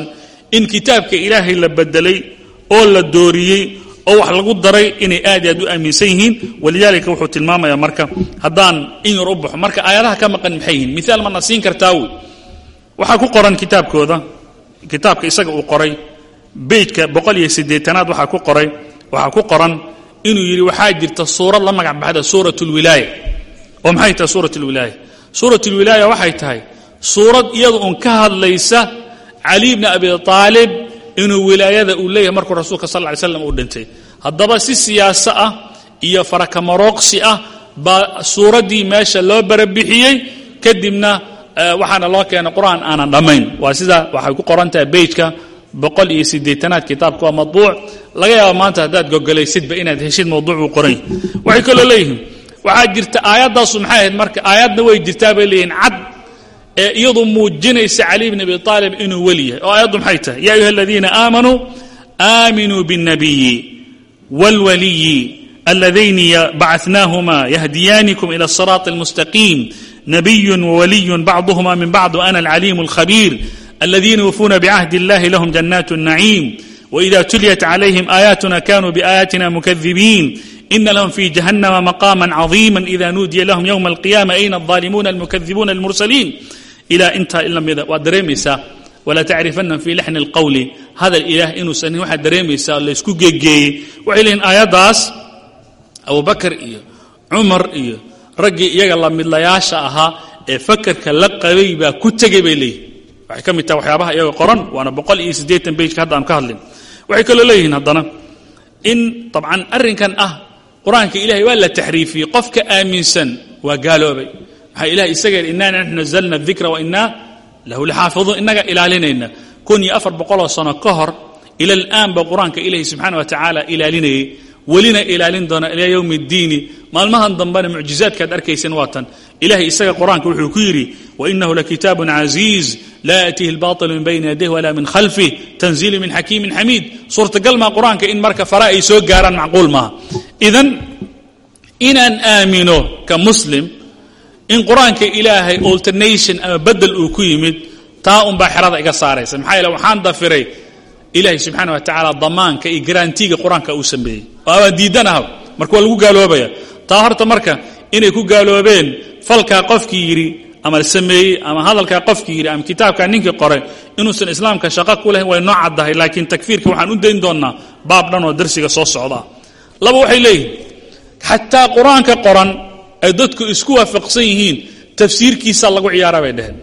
in kitaabka ilaahay la bedelay oo la dooriyey oo wax lagu daray inay aad iyo aad u aaminsan yihiin. Walidaalika wuxuu tilmaamayaa marka haddaan in yar u baxo. Marka aayadaha ka maqan maxay yihiin? Miaal mana siin kartaa wey waxaa ku qoran kitaabkooda. Kitaabka isaga uu qoray. Beytka boqol iyo siddeetanaad waxaa ku qoray. Waxaa ku qoran inuu yidhi waxaa jirta suurad la magac baxda suurat lwilaaya oo maxay tahay suurat lwilaaya suurat lwilaaya waxay tahay suurad iyada uun ka hadlaysa cali bni abi aalib inuu wilaayada uu leeyahay markuu rasuulka sal ly slam uu dhintay. Haddaba si siyaaso ah iyo farakamaroogsi ah baa suuraddii meesha loo barabixiyey kadibna waxaana loo keenay qur-aan aanan dhammayn waa sida waxay ku qoran tahay beyjka boqol iyo siddeetanaad kitaabka waa madbuuc laga yaaba maanta haddaad gogolaysidba inaad heshid mawduuc uu qoray waxay kaloo leeyihiin waxaa jirta aayaddaasu maxay ahayd marka aayadna way jirtaa bay leeyihin cad ee iyadu muujinaysa cali bn abi aalib inuu weli yahay oo aayaddu maxay tahay ya ayuha aladiina aamanuu aaminuu biاnnabiyi wاlwaliyi aladayni bacanaahuma yahdiyaanikum ila الصiraaط اlmustaqiim nabiy wwaliy bacduhma min bacd ana alcaliim اlkhabiir الذين يوفون بعهد الله لهم جنات النعيم وإذا تليت عليهم آياتنا كانوا بآياتنا مكذبين إن لهم في جهنم مقاما عظيما إذا نودي لهم يوم القيامة أين الظالمون المكذبون المرسلين إلى انت إلا مذا ودريميسا ولا تعرفن في لحن القول هذا الإله إنه سنه واحد دريميسا اللي يسكو جي وعليهن آيات داس أبو بكر إيه عمر إيه raggii iyaga la midlayaasha ahaa ee fakarka la qabay baa ku tegey bay leeyihiin waxay ka mid taha waxyaabaha iyaga qoran waana boqol iyo siddeetan bejka hadda aan ka hadlin. Waxay kaloo leeyihiin haddana in dabcan arrinkan ah qur'aanka ilahay waa la taxriifiyey qofka aaminsan waa gaaloobay. Maxaa ilahay isaga yidhi innaa naxnu nazalna adikra wa lahu laxaafiduun. Innaga ilaalinayna. Kun iyo afar boqoloo sano ka hor ila alaan ba qur'aanka ilaahay subxaana wa tacaala ilaalinayay welina ilaalin doona ilaa yowmi اddiini maalmahan dambena mucjizaadkaad arkayseen waa tan ilahay isaga qur-aanka wuxuu ku yidhi wainahu lakitaabu caziiz laa yaatihi اlbaطil min bayni yadayh wala min khalfih tanziilu min xakiimin xamiid suurtagal maa qur-aanka in marka fara ay soo gaaraan macquul maaha idan inaan aamino ka muslim in qur-aanka ilaahay alternation ama bedel uu ku yimid taa unbaa xerada iga saaraysa maxaa yeele waxaan dafiray ilaahay subxaana wa tacaala damaanka iyo garantiga qur'aanka uu sameeyey. Oo abaan diidanaha marka waa lagu gaaloobaya taa horta marka inay ku gaaloobeen falkaa qofkii yidhi ama sameeyey ama hadalkaa qofkii yidhi ama kitaabkaa ninkii qoray inuusan islaamka shaqo ku lahayn way noo caddahay laakiin takfiirka waxaan u dayn doonnaa baab dhan oo darsiga soo socdaa laba waxay leeyihiin xataa qur'aanka qoran ay dadku isku waafaqsan yihiin tafsiirkiisa lagu ciyaara bay dheheen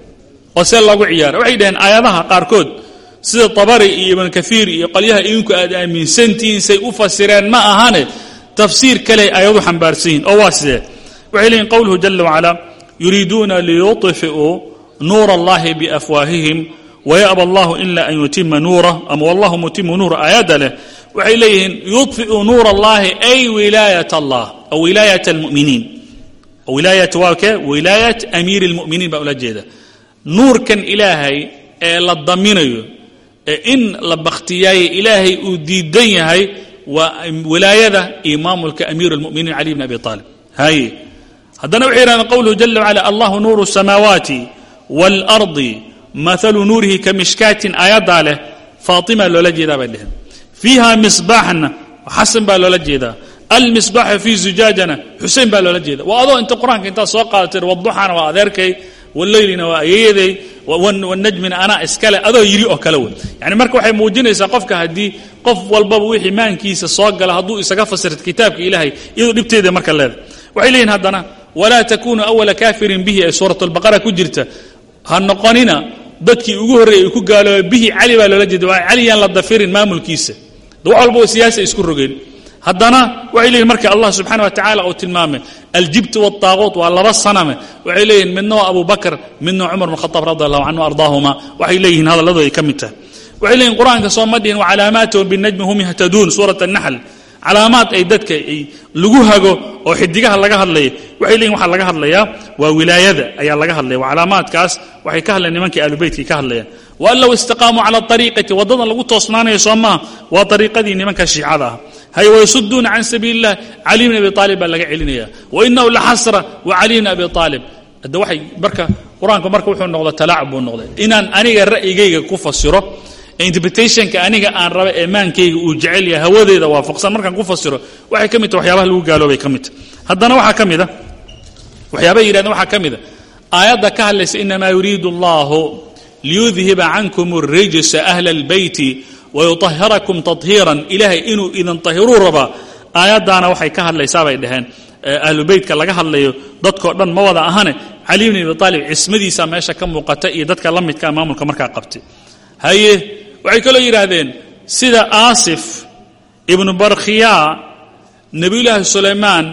oo see lagu ciyaara. Waxay dhaheen aayadaha qaarkood sida tabari iyo ibn kaiir iyo qolyaha idinku aad aaminsantihiin say u fasireen ma ahane tafsiir kale ayadu xambaarsan yihiin oo waa sidee waxay leeyihiin qowluhu jala wacala yuriiduuna liyuطfi'uu nuura allahi biafwaahihim wayaba allahu ila an yutima nuurah ama wallahu mutimu nuura aayadda leh. Waxay leeyihiin yudfi'u nuura allahi ay wilaayat allah aw wilaayat almuminiin. Wilaayat waa wilaayat amiiri اlmuminiin baa ula jeeda. Nuurkan ilaahay ee la daminayo in la bakhtiyaaye ilaahay uu diidan yahay waa wilaayada iyo maamulka amiir اlmuminiin cali bn abi aalib haye haddana waxay yidhahdeen qowluhu jala wacala allahu nuuru الsamaawaati wاlardi maalu nuurihi ka mishkaatin aayaddaa leh faatima loola jeedaa bay dheheen fiiha misbaaxna xasan baa loola jeedaa almisbaaxu fii zujaajana xusein baa loola jeeda waa adoo inta qur-aanka intaad soo qaadatay waduxana waa adeerkay waleylina waa ayeeyaday wanajmina anaa iskale adoo yiri oo kale wey yani marka waxay muujinaysaa qofka haddii qof walbaba wixii maankiisa soo gala hadduu isaga fasirta kitaabka ilaahay iyadoo dhibteeda marka leeda waxay leeyihiin haddana walaa takunu awala kaafirin bihi ee suurat albaqara ku jirta. Ha noqonina dadkii ugu horreeyey ay ku gaalooba bihi cali baa loola jeeda waa cali yaan la dafirin maamulkiisa. Wax walba siyaasa isku rogeen haddana waxay leeyihiin marka allah subxana wa tacaala uu tilmaamay aljibt waaaquut waa laba saname. Waxay leeyihiin abu bakr midna cumar bn khaaab radi allahu ardaahuma. Waxay leeyihiin hadaladu ay ka mid tahay. Waxay leeyihiin qur'aanka soo madhihin wacalaamaatun binajmi hum yahtaduun suurat anaxl calaamaad ay lagu hago oo xidigaha laga hadlaya waxay leeyihiin laga hadlayaa waa wilaayada ayaa laga hadlaya calaamaadkaas waxay ka hadlayan nimankii ahlubeytkii ka hadlayaan waan low istaqaamuu cala ariiqati waddada lagu toosnaanayo soo maaha waa nimanka shiicada ah hay wayasuduuna can sabiili اllah cali bn abi aalib baa laga celinaya wainahu laxasra wa cali bn abi aalib hadda waxay marka qur-aanku marka wuxuu noqda talaacub buu noqday inaan aniga ra'yigayga ku fasiro interpretationka aniga aan raba ee maankayga uu jecel yahay hawadeeda waafaqsan markaan ku fasiro waxay ka mid tahay waxyaabaha lagu gaaloobay ka mid tahay haddana waxaa ka mid a waxyaabaha yidhahdeen waxaa ka mid a aayadda ka hadlaysa inamaa yuriidu allahu liyudhiba cankum الrijsa ahla اlbeyti wayuطahirakum tahiiran ilaahay inuu idin tahiruu rabaa aayaddaana waxay ka hadlaysaa bay dhaheen ahlu beytka laga hadlayo dadkao dhan ma wada ahane cali bn abi cismadiisa meesha ka muuqata iyo dadka la midkaa maamulka markaa qabtay haye waxay kaloo yidhaahdeen sida aasif ibnu barkhiya nebiyulaahi sulaymaan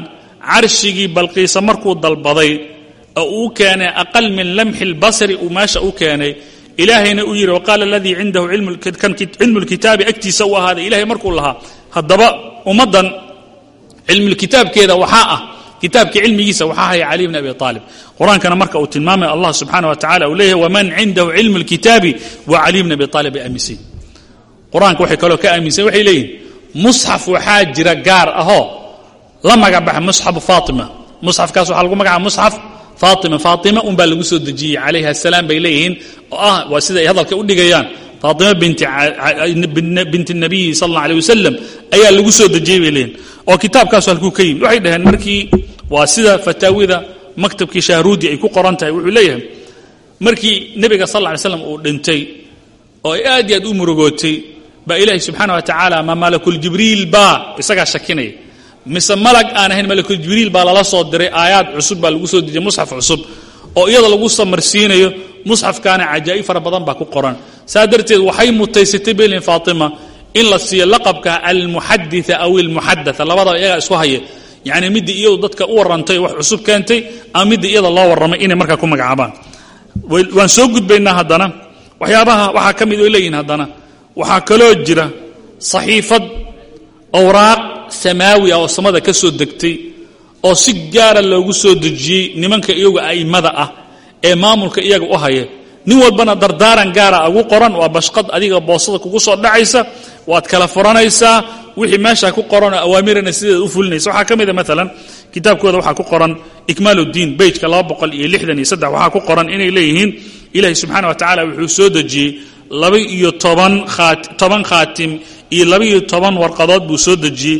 carshigii balqiisa markuu dalbaday oo uu keenay aqal min lamxi اlbasri uu meesha u keenay ilaahayna uu yidhi waqaala aladii cindahu cilmu lkitaabi agtiisa u ahaaday. Ilahay markuu lahaa haddaba ummaddan cilmulkitaabkeeda waxaa ah kitaabka cilmigiisa waxaa haya cali bn abi aalib qur'aankana marka uu tilmaamay allah subxaana wa tacala uu leeyahy waman cindahu cilmu lkitaabi wa cali bn abi aalib ay aaminsan. Qur'aanka waxay kaloo ka aaminsan waxay leeyihiin musxaf waxaa jira gaar ahoo la magabaxa musxafu faatima. Musxafkaas waxaa lagu magacaaba musxaf faatima faatima un baa lagu soo dejiyey calayha asalaam bay leeyihiin oo ah waa sida ay hadalka u dhigayaan. Faatima binti nabiyi sal alla alay wasalam ayaa lagu soo dejiyey bay leeyihiin oo kitaabkaasu halkuu ka yimid waxay dhaheen markii waa sida fataawida maktabkii shahruudi ay ku qoran tahay wuxuu leeyahay markii nebiga sal lla ly slam uu dhintay oo ay aad iyo aad u murugootay baa ilaahi subxaana wa tacaala ma malakuljibriil baa isagaa shakinaya mise malag aan ahayn malakuljibriil baa lala soo diray aayaad cusub baa lagu soo dejiyey musxaf cusub oo iyada lagu samarsiinayo musxafkaana cajaa'ib fara badan baa ku qoran. Saa darteed waxay mutaysatay belin faatima in la siiyo laqabka almuxaditha aw ilmuxadatha labadaba iyagaa isku haya yacni middii iyadu dadka u warrantay wax cusub keentay ama middii iyada loo warramay inay markaa ku magacaabaan. Waan soo gudbaynaa haddana. Waxyaabaha waxaa ka mid oo leeyihiin haddana. Waxaa kaloo jira saxiifad awraaq samaawi ah oo samada ka soo degtay oo si gaara loogu soo dejiyey nimanka iyagu a'immada ah ee maamulka iyaga u haya nin walbana dardaaran gaara ugu qoran waa bashqad adiga boosada kugu soo dhacaysa waad kala furanaysaa wixii meesha ku qoranoo awaamirana sideeda u fulinaysa. Waxaa ka mida maalan kitaabkooda waxaa ku qoran ikmaal uddiin beyjka waxaa ku qoran inay leeyihiin ilaahi subxaana wa tacala wuxuu soo dejiyey laba iyo toban khaatim iyo laba iyo toban warqadood buu soo dejiyey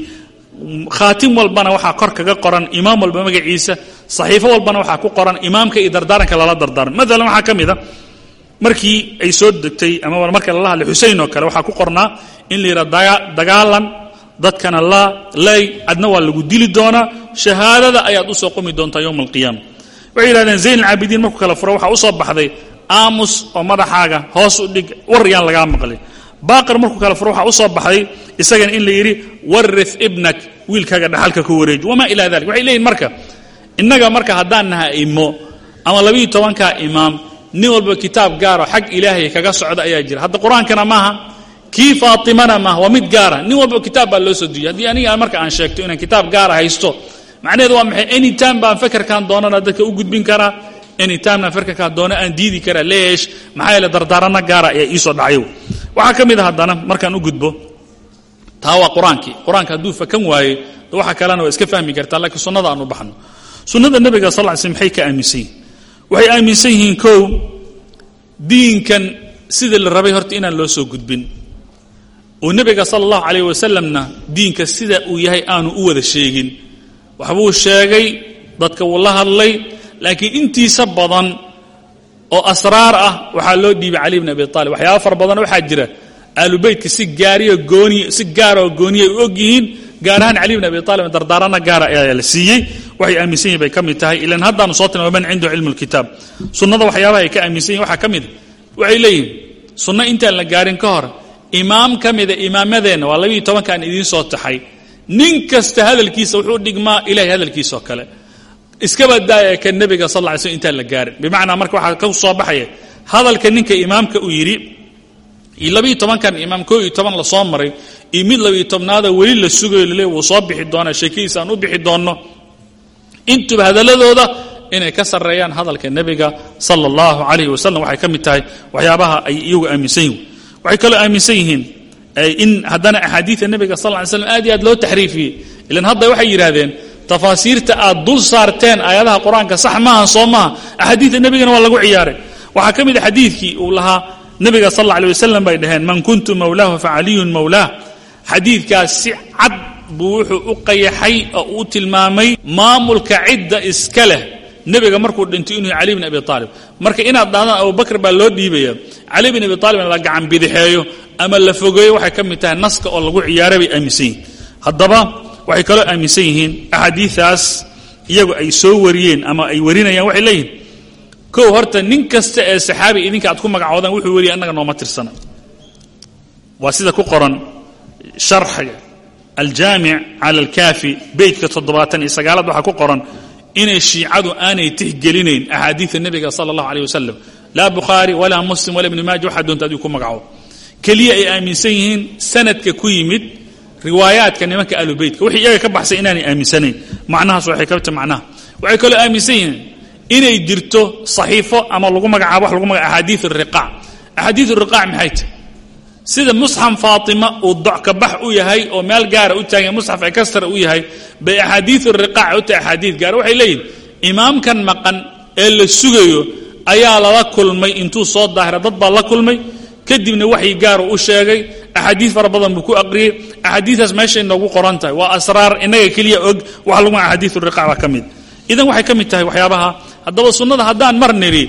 khaatim walbana waxaa kor kaga qoran imaam walba magaciisa saxiifo walbana waxaa ku qoran imaamka iyo dardaaranka lala dardaaran maalan waxaa ka mid a markii ay soo degtay ama marka lala hadlay xusein oo kale waxaa ku qornaa in la yidhaha dagaalan dadkana la lay adna waa lagu dili doonaa shahaadada ayaad u soo qumi doontaa yowma alqiyaama waxay yidhahdeen zayn alcaabidiin markuu kala furo waxaa u soo baxday aamus oo madaxaaga hoos u dhig war yaan lagaa maqlin baaqir markuu kala furo waxaa u soo baxday isagana in la yidhi warith ibnak wiilkaaga dhaxalka ku wareeji wamaa ilaa dalik waxay leeyihiin marka innaga marka haddaan naha imo ama labiiyo tobankaa imaam nin walba kitaab gaaro xag ilaahay kaga socda ayaa jira. Hadda qur'aankana maaha kii faatimana maaha waa mid gaara. Nin walba kitaab baa loo soo dujiyay haddii aniga marka aan sheegto inaan kitaab gaara haysto macnaheedu waa maxay? Any time baan fakerkaan doonana dadka u gudbin karaa any timena fakerkaan doono aan diidi karaa leesh maxaa yeele dardaaranna gaara ayaa iisoo dhacayo waxaa ka mid a haddana markaan u gudbo taa waa qur'aankii. Qur'aanka hadduu fakan waaye waxa kalena waa iska fahmi kartaa laakiin sunnada aan u baxno. Sunnada nebiga sal ly slm maxay ka aaminsan yihiin waxay aaminsan yihiin kow diinkan sidii la rabay horta inaan loo soo gudbin. Oo nebiga sala allahu calayh wasalamna diinka sida uu yahay aanu u wada sheegin. Waxbuu sheegay dadka wuu la hadlay laakiin intiisa badan oo asraar ah waxaa loo dhiibay cali bn abi aalib waxyaaba fara badan waxaa jira. Aalubeytka si gaariyo gooniy si gaaroo gooniya u og yihiin gaar cali bn abi aalib dardaarana gaara ayaa la siiyey. Waxay aaminsan yihiin bay tahay. Ilan haddaanu soo tilma man cindahu cilmu lkitaab sunnada waxyaabaha ay ka aaminsan yihiin waxaa mid waxay leeyihiin sunno intaan la gaarin ka hor imaam ka mida imaamadeenna waa labiiyo tobankaan idiin soo taxay. Nin kasta hadalkiisa wuxuu dhigmaa ilahay hadalkiisa oo kale iskaba daaya ka nebiga sal ly slm intaan la gaarin. Bimacnaa marka waxaa ka soo baxaya hadalka ninka imaamka uu yidhi iyo labiiyo tobankan imaam koo la soo maray iyo mid labiiyo tobnaada weli la sugayo lale wuu soo bixi doonaa sheekadiisa u bixi doonno. Intuba hadalladooda inay ka sarreeyaan hadalka nebiga sala allahu calayhi wasalam waxay ka mid tahay waxyaabaha ay iyagu aaminsan yihiin waxay kaloo aaminsan yihiin in haddana axaadiida nebiga sal ly slam aad iyo aad loo taxriifiyey. Ilan hadda waxay yidhahdeen tafaasiirta aad dul saarteen aayadaha qur'aanka sax maaha soo maaha axaadiidta nebigana waa lagu ciyaaray. Waxaa ka mid a xadiidkii uu lahaa nebiga sal alla alay wasalam bay dhaheen man kuntu mawlaahu facaliyun mawlaah xadiidkaas si cad buu wuxuu u qayaxay oo uu tilmaamay maamulka cidda iska leh. Nebiga markuu dhintay inuu cali bn abi aalib marka inaad dhahdaan abubakr baa loo dhiibaya cali bn abi aalibna la gacan bidixeeyo ama la fogeeyo waxay ka mid tahay naska oo lagu ciyaaray bay aaminsan yihiin haddaba waxay kaloo aaminsan yihiin axaadiiaas iyagu ay soo wariyeen ama ay warinayaan waxay leeyihiin kow horta nin kasta ee saxaabi idinka aad ku magacoodaan wuxuu weriya annaga nooma tirsana. Waa sida ku qoran sharxiga aljaamic cala alkaafi beytka toddobaatan iyo sagaalaad waxaa ku qoran inay shiicadu aanay tixgelinayn axaadiida nebiga sala allahu aleyh wasalam laa bukhaari walaa muslim walaa ibni maaja waxaa doonta adigu ku magaco keliya ay aaminsan yihiin sanadka ku yimid riwaayaadka nimanka ahlubeytka wixii iyaga ka baxsay inaanay aaminsanayn. Macnahaas waxay ka ta macnaha. Waxay kaloo aaminsan yihiin inay jirto saxiifo ama lagu magacaabo wax lagu magaca axaadiid riqaac axaadiid riqaac maxay tahy sida musxaf faatima uu dockabax u yahay oo meel gaara u taagan musxaf ekastara u yahay bay axaadiid riqaac u tahay axaadiid gaara waxay leeyihiin imaamkan maqan ee la sugayo ayaa lala kulmay intuu soo daahira dad baa la kulmay. Kadibna waxyi gaaru u sheegay axaadiid fara badan buu ku aqriyey. axaadiidaas meeshay noogu qoran tahay. Waa asraar inaga keliya og waxa lagu baa ka mid. Idan waxay ka mid tahay waxyaabaha haddaba sunnada haddaan mar nidhi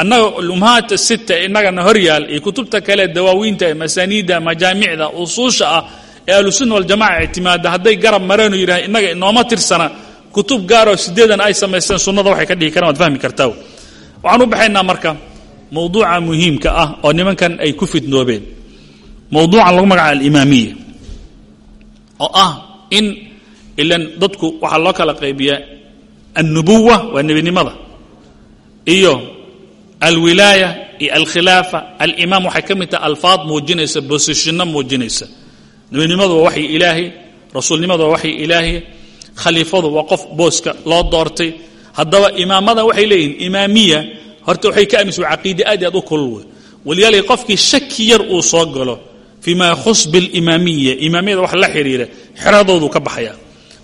annaga ummahaat sita innagana hor yaal iyo kutubta kale dawaawiinta masaaniidda majaamicda usuusha ah ee ahlusunna waljamaca ictimaada hadday garab mareenu yidhaha innaga inooma tirsana kutub gaaroo sideedan ay samaysteen sunnada waxay ka dhihi karaan waad fahmi kartaa. Waxaan u baxaynaa marka mawduuca muhiimka ah oo nimankan ay ku fidnoobeen mawduucan lagu magaca alimaamiya oo ah in ilan dadku waxaa loo kala qaybiyaa annubuwa waa nebinimada iyo alwilaaya iyo alkhilaafa alimaam waxay ka mid tahay alfaad muujinaysa bosishinno muujinaysa nebinimadu waa waxyi ilaahi rasuulnimadu waa waxyi ilaahi khaliifadu waa qof booska loo doortay haddaba imaamada waxay leeyihiin imaamiya horta waxay ka waa caqiide aad iyo aad u kulul wey qofkii shaki yar uu soo galo fii ma yakhus bilimaamiya imaamiyada wax la xidhiira xeradoodu ka baxaya.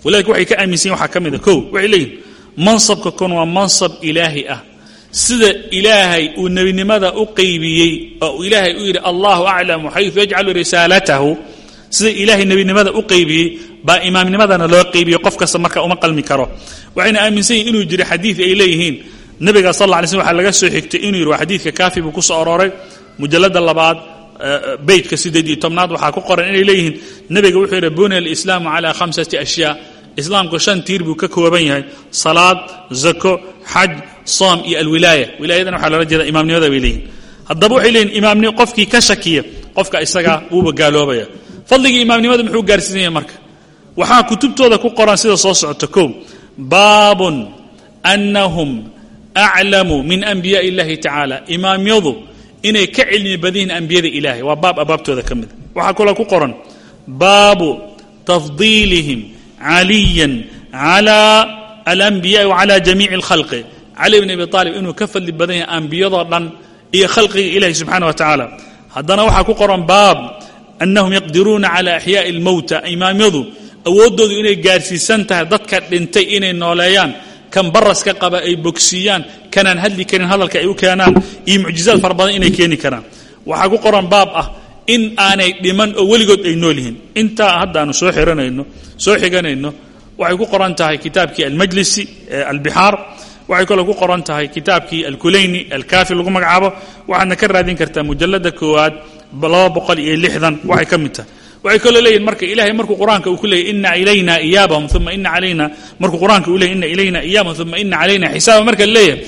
Walidalika waxay ka aaminsan waxaa ka mid a kow waxay leeyihiin mansabka kon waa mansab ilaahi ah. Sida ilaahay uu nebinimada u qaybiyey oo ilaahay u yidhi allahu aclamu xayu yajcalu risaalatahu sida ilaahay nebinimada u qaybiyey baa imaamnimadana loo qaybiye qof kasta marka uma qalmi karo. Waxayna aaminsan inuu jiro xadiid ay leeyihiin nebiga sal lla alay waxaa laga soo xigtay inuu yidhi waa xadiidka kaafi buu ku soo arooray mujalladda labaad beytka siddeed iyo tobnaad waxaa ku qoran inay leeyihiin nebiga wuxuu yidhi buniya alislaamu calaa khamsati ashyaa. Islaamku shan tiir buu ka kooban yahay salaad zako xaj soom iyo alwilaaya. Wilaayadana waxaa loola jeeda imaamnimada bay leeyihiin haddaba waxay leeyihiin imaamnimo qofkii ka shakiya qofka isagaa wuuba gaaloobaya. Fadligii imaamnimada muxuu gaarsiisan yahay marka? Waxaa kutubtooda ku qoran sida soo socota. Kow baabun annahum aclamu min anbiyaai illahi tacaala imaamyadu inay ka cilmi badan yihiin ambiyada ilaahay. Waa baab abaabtooda ka mida waxaa kaloo ku qoran baabu tafdiilihim caliyan cala alanbiyaai wacala jamiici alkhalqi. Cali bn abi aalib inuu ka fadli badan yahay ambiyadoo dhan iyo khalqiga ilahi subxana wa tacaala haddana waxaa ku qoran baab annahum yaqdiruuna cala axyaai almowta imaamyadu awooddoodu inay gaarsiisan tahay dadka dhintay inay nooleeyaan kan baraska qaba ay bogsiiyaan kanaan hadli karin hadalka ay u keenaan iyo mucjizaad fara badan inay keeni karaan. Waxaa ku qoran baab ah in aanay dhiman oo weligood ay nool yihiin. Intaa haddaanu soo xiranayno soo xiganayno waxay ku qoran tahay kitaabkii almajlisi albixaar. Waxay kaloo ku qoran tahay kitaabkii alkulayni alkaafi lagu magacaabo. Waxaadna ka raadin kartaa mujalada koowaad waxay ka mid tahay waxay kaloo leeyihiin marka ilahay markuu qur'aanka uu ku leeyay ina ilayna iyaabahum uma ina alayna markuu qur'aanka uu leeyay ina ilayna iyaabahum uma ina calayna xisaaba marka leeyahay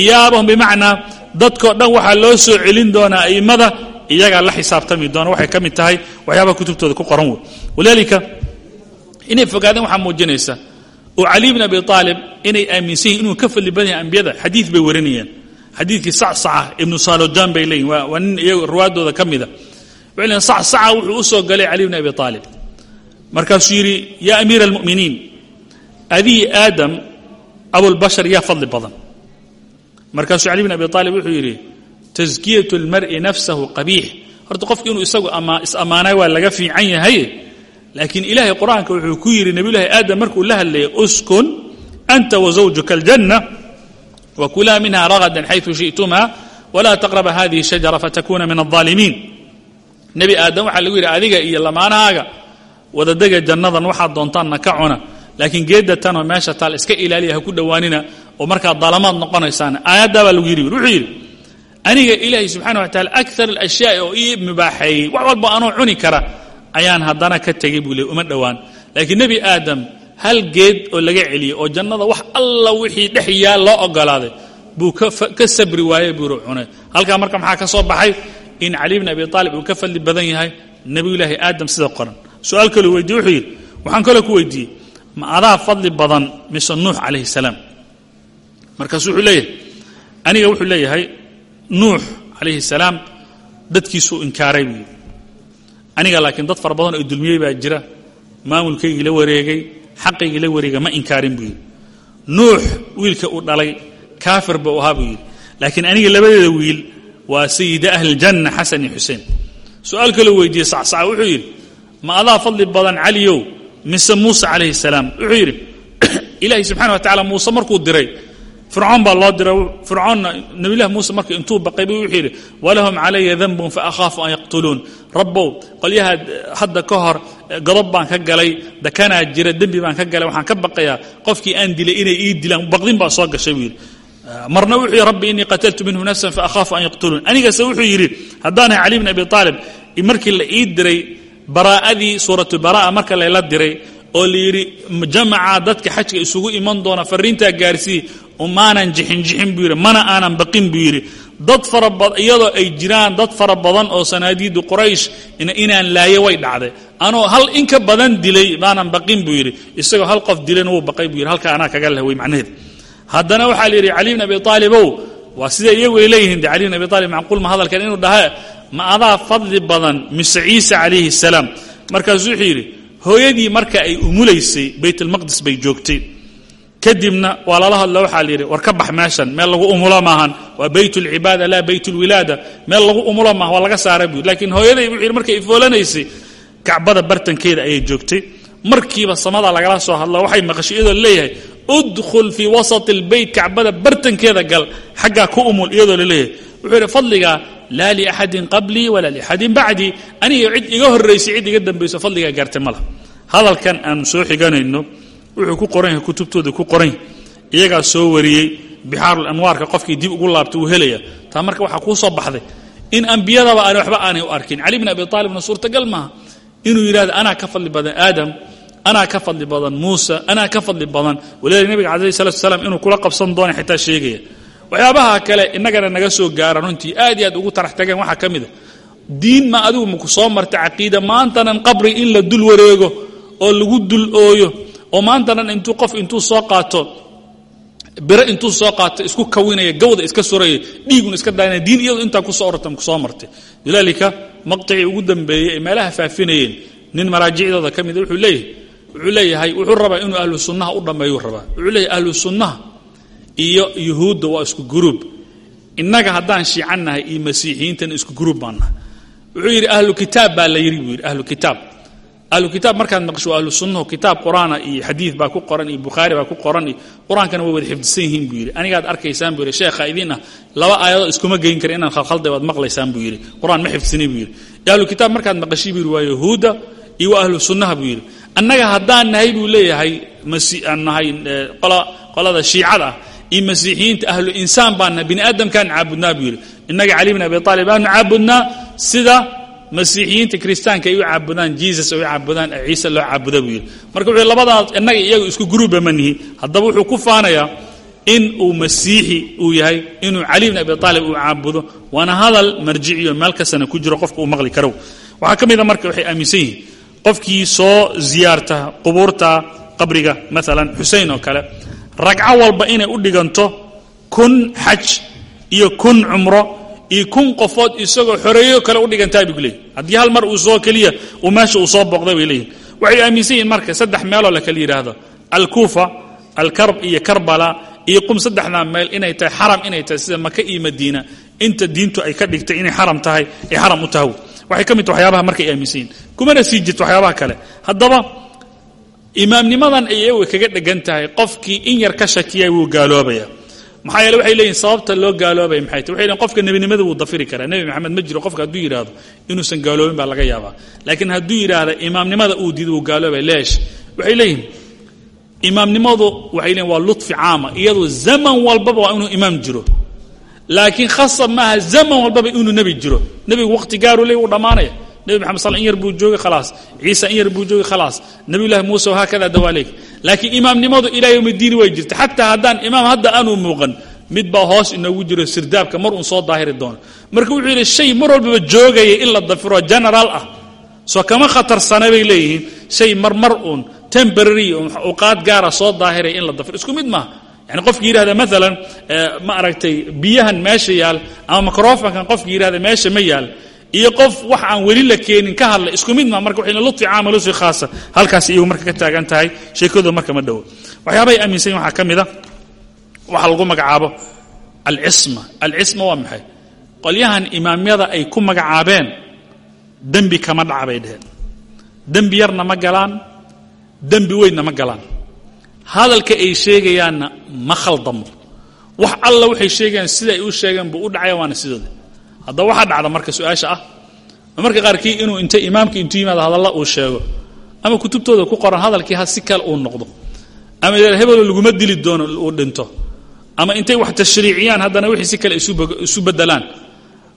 iyaabahum bimacnaa dadkoo dhan waxaa loo soo celin doonaa a'immada iyagaa la xisaabtami doona. Waxay ka mid tahay waxyaabaha kutubtooda ku qoran wey walaalika inay fogaadeen waxaa muujinaysa oo cali bn abi aalib inay aaminsan yihiin inuu ka fadli badan yahay ambiyada xadiid bay warinayaan. Xadiidkii sacsaca ibnu salojan bay leeyihiin waa nin iyago ruwaadooda ka mida ficlan sacsaca wuxuu u soo galay cali bni abi aalib markaasuu yidhi yaa amiira almu'miniin adii aadam abulbashar yaa fadli badan markaasuu cali bn abi aalib wuxuu yidhi taskiyat اlmar'i nafsahu qabiix horta qofku inuu isagu is-ammaanaa waa laga fiican yahay laakiin ilaahay qur'aanka wuxuu ku yidhi nebiyulahi aadam markuu la hadlayay uskun anta wazawjuka aljanna wakulaa minha ragadan xayu shitumaa wla taqraba hadihi shajara fatakuna min aaalimiin nebi aadam waxaa lagu yidhi adiga iyo lamaanahaaga wadadega jannadan waxaad doontaanna ka cuna. Laakiin geedda tanoo meesha taal iska ilaaliya ha ku dhowaanina oo markaa dalamaad noqonaysaan. Aayaddaa baa lagu yidhi wuxuu yidhi aniga ilaahay subxana wa taala akar alashyaai oo ii mubaaxeeyey wax walba anoo cuni kara ayaan haddana ka tegay buu le uma dhowaan. Laakiin nebi aadam hal geed oo laga celiyey oo jannada wax alla wixii dhex yaal loo ogolaaday buu ka sabri waayey buuru cunay. Halkaa marka maxaa ka soo baxay in cali bn abi aalib uu ka fadli badan yahay nebiyulaahi aadam sida qoran. Su'aal kaloo weydiye wuxuu yidhi waxaan kaloo ku weydiiyey ma adaa fadli badan mise nuux calayhi salaam? Markaasu wuxuu leeyahay aniga wuxuu leeyahay nuux calayhi salaam dadkiisuu inkaaray aniga laakiin dad fara badan oo dulmiyey baa jira maamulkaygii la wareegay xaqaygii la wareegay ma inkaarin buu yidhi. Nuux wiilka uu dhalay kaafir buu ahaa buu yidhi. Laakiin aniga labadeeda wiil waa sayida ahlijanna xasan iyo xuseen su'aal kaloo weydiiyey sacsaca wuxuu yidhi ma adaa fadli badan caliyow mise muuse calayhi salaam? Wuxuu yidhi ilaahay subxana wa tacala muuse markuu diray fircoon baa loo diray fircoonna nabilahi muuse marka intuu baqay wuxuu yidhi walahum calaya danbun faahaafu an yaqtuluun rabbow qolyaha hadda ka hor godob baan ka galay dakanaa jira dembi baan ka galay waxaan ka baqayaa qofkii aan dilay inay ii dilaan baqdin baa soo gashay buu marna wuxuu yidhi rabbi inii qataltu minhu nafsan faahaafu an yaqtuluun anigase wuxuu yidhi haddaanahay cali bn abi aalib markii la ii diray baraa'adii suuratu bara'a marka layla diray oo la yidhi jamaca dadka xajka isugu iman doona fariintaa gaarsii umaanan jixinjixin buu yidhi mana aanan baqin buu yidhi. Dad iyadoo ay jiraan dad fara badan oo sanaadiidu quraysh inaan laayo way dhacday. Anoo hal in ka badan dilay maanan baqin buu yidhi. Isagoo hal qof dilayna wuu baqay buu yidhi halka anaa kaga lehway macnaheed haddana waxaa la yidhi cali bn abi aalibow waa sida iyagu ay leeyihiin? Cali bn abi aalib macquulma hadalkan inuu dhaha ma adaa fadli badan mise ciisa calayhi salaam? Markaasuu wuxuu hooyadii marka ay umulaysay baytalmaqdis bay joogtay. Kadibna waa lala hadlo la yidhi war ka bax meeshan meel lagu umulo maahan waa bayt اlcibaada laa bayt اlwilaada meel lagu umulo maaha waa laga saaray buu laakiin hooyaday wuxuu markay ifoolanaysay kacbada bartankeeda ayay joogtay. Markiiba samada lagala soo hadlo waxay maqashay leeyahay udkhul fii wasط اlbeyt kacbada bartankeeda gal xaggaa ku umul iyadoo la leeyahay wuxuu yidhi fadligaa laa liaxadin qablii walaa liaxadin bacdii aniga cid iga horaysay cid iga dambayso fadligaa gaartay ma lah hadalkan aanu soo xiganayno wuxuu ku qoran yahay kutubtooda ku qoran yahay. Iyagaa soo wariyey bixaarulanwaarka qofkii dib ugu laabta uu helaya. Taa marka waxaa kuu soo baxday in ambiyadaba aan waxba aanay u arkin. Cali bn abi aalibna suurtagal maaha inuu yidhahdo anaa ka fadli badan aadam anaa ka fadli badan muuse anaa ka fadli badan. Walidaalika nabiga calayhi salatu wasalaam inuu kula qabsan doono xitaa sheegaya. Waxyaabaha kale innagana naga soo gaara runtii aad iyo aad ugu tarax tageen waxaa ka mid a diin ma adigu maku soo marta caqiida maantanan qabri in dul wareego oo lagu dul ooyo oo maantanan intuu qof intuu soo qaato biro intuu soo qaato isku kawinaya gawda iska suraya dhiigun iska daanaya diin iyadu intaa ku soo orata ku soo martay. Lidaalika maqticii ugu dambeeyey meelaha faafinayeen nin maraajicdooda ka mida wuxuu leeyahay wuxuu leeyahay wuxuu rabaa inuu ahlu sunnaha u dhammeeyuu rabaa. Wuxuu leeyahay ahlu sunnaha iyo yuhuudda waa isku guruub innaga haddaan shiicannahay iyo masiixiyiintana isku guruub baan nahay. Wuxuu yidhi ahlu kitaab baa la yidhi buu yidhi ahlu kitaab. Ahlu kitaab markaad maqsho ahlu sunnahu kitaab qur'aana iyo xadiid baa ku qoran iyo bukhaari baa ku qoran iyo qur'aankana way wada xifdisan yihiin buu yidhi. Anigaad arkaysaan buu yidhi sheekha idin ah laba aayadoo iskuma geyn kara inaan khalkhalday waad maqlaysaan buu yidhi. Qur'aan ma xifdisani buu yidhi. Ahlu kitaab markaad maqashay buu yidhi waa yahuudda iyo waa ahlu sunnaha buu yidhi annaga haddaan nahay buu leeyahay aan nahay qolada shiicada ah iyo masiixiyiinta ahlu insaan baan bini aadamkaan caabudnaa buu yidhi. Innaga cali bn abi aalib aanu caabudnaa sida masiixiyiinta kiristaanka ay u caabudaan jesus ay u caabudaan ciise loo caabuda buu yidhi. Marka wuxuu labadaas innaga iyagu isku guruuba ma nihi. Haddaba wuxuu ku faanayaa in uu masiixi uu yahay inuu cali bn abi aalib uu caabudo waana hadal marjiciyo meel kastana ku jiro qofka uu maqli karo waxaa ka mida marka waxay aaminsan yihiin qofkii soo ziyaarta qubuurta qabriga maalan xusein oo kale. Ragco walba inay u dhiganto kun xaj iyo kun cumro iyo kun qofood isagoo xoreeyo kale u dhigantaa buu leeyihi haddii hal mar uu soo keliya uu meesha uu soo booqday bay leeyihiin waxay aaminsan yihiin marka saddex meeloo la kala yidhaahdo alkuufa alkarb iyo karbala iyo qum saddexdaa meel inay tahay xaram inay tahay sida maka iyo madiina inta diintu ay ka dhigtay inay xaram tahay ay xaram u tahay waxay ka mid waxyaabaha markay aaminsan kumana sii jirto waxyaabaha kale. Haddaba imaamnimadan ay iyagu kaga dhegan tahay. Qofkii in yar ka shakiya wuu gaaloobaya maxaa yeele waxay leeyihiin sababta loo gaaloobaya maxay tahy waxay leeyihiin qofka nebinimada wuu dafiri karaa. Nebi maxamed ma jiro qofka hadduu yidhaahdo inuusan gaaloobin baa laga yaabaa. Laakiin hadduu yidhaahda imaamnimada uu diido wuu gaaloobaya leesh. Waxay leeyihiin imaamnimadu waxay leeyihiin waa lutfi caama. Iyadu zaman walbaba waa inuu imaam jiro laakiin khasab maaha zaman walbaba inuu nebi jiro. Nebigu waqti gaaru leey wuu dhammaanaya nebi maxamed sal in yar buu joogay khalaas. Ciisa in yar buu joogay khalaas. Nebiyullahi muuse wahaakada dawaaleeg. Laakiin imaamnimadu ilaa yowm diini way jirta xataa haddaan imaam hadda aanu muuqan mid baa hoos inoogu jiro sirdaabka mar uun soo daahiri doono marka wuxuu yidhi shay mar walbaba joogaya in la dafiro general ah. Soo kama khatarsana bay leeyihiin. Shay marmar uun temporary uqaad gaara soo daahiraya in la dafiro. Isku mid maaha yani qofki yidhahda maalan ma aragtay biyahan meesha yaal ama microfonkan qofki yidhahda meesha ma yaal iyo qof wax aan weli la keenin ka hadla isku mid ma marka waxayna lutfi caama lutfi khaasa halkaas iyagu marka ka taagan tahay sheekadooda marka ma dhowo waxyaabahay aaminsan yihiin waxaa ka mid a waxaa lagu magacaabo alcisma. Alcisma waa maxay? Qolyahan imaamyada ay ku magacaabeen dembi kama dhaca bay dembi yarna ma galaan dembi weynna ma galaan hadalka ay sheegayaanna ma khaldamo. Wax alla waxay sheegayaan sida ay u sheegeen buu u dhacaya waana sidooda. Haddaba waxaa dhacda marka su'aasha ah marka qaarkii inuu inta imaamka intuu yimaado hadalla uu sheego ama kutubtooda ku qoran hadalkii ha si kale uu noqdo ama hebelo laguma dili doono uu dhinto ama intay wax tashriiciyaan haddana wixii si kale isu bedelaan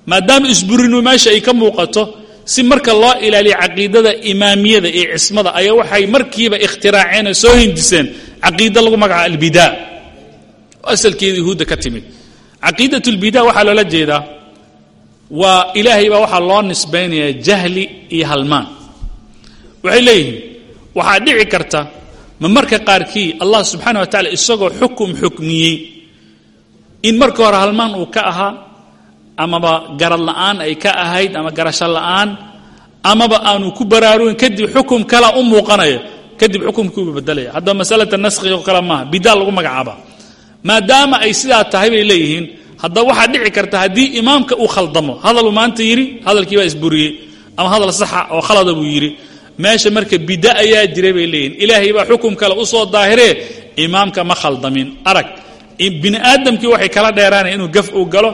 maadaama isburinu meesha ay ka muuqato si marka loo ilaaliyo caqiidada imaamiyada ee cismada ayaa waxay markiiba ikhtiraaceen oo soo hindiseen caqiida lagu magacaabo albidaa. Asalkeeda yahuudda ka timid. Caqiidat lbidaa waxaa loola jeedaa waa ilaahay baa waxaa loo nisbaynayaa jahli iyo halmaan. Waxay leeyihiin waxaa dhici karta ma marka qaarkii allah subxaana wa tacala isagoo xukum xukmiyey in marka hore halmaan uu ka ahaa amaba garad la'aan ay ka ahayd ama garasho la'aan amaba aanu ku baraarugin kadib xukum kala u muuqanaya kadib xukumkiibu bedelaya. Haddaba masalata naskhiga oo kale maaha bidaa lagu magacaaba. Maadaama ay sidaa tahay bay leeyihiin haddaba waxaa dhici karta haddii imaamka uu khaldamo hadaluu maanta yidhi hadalkii baa isburiyey ama hadal saxa oo khalada buu yidhi meesha marka bida ayaa jiray bay leeyihiin ilaahay baa xukum kale u daahiree imaamka ma khaldamin. Arag bini aadamkii waxay kala dheeraanaya inuu gaf uu galo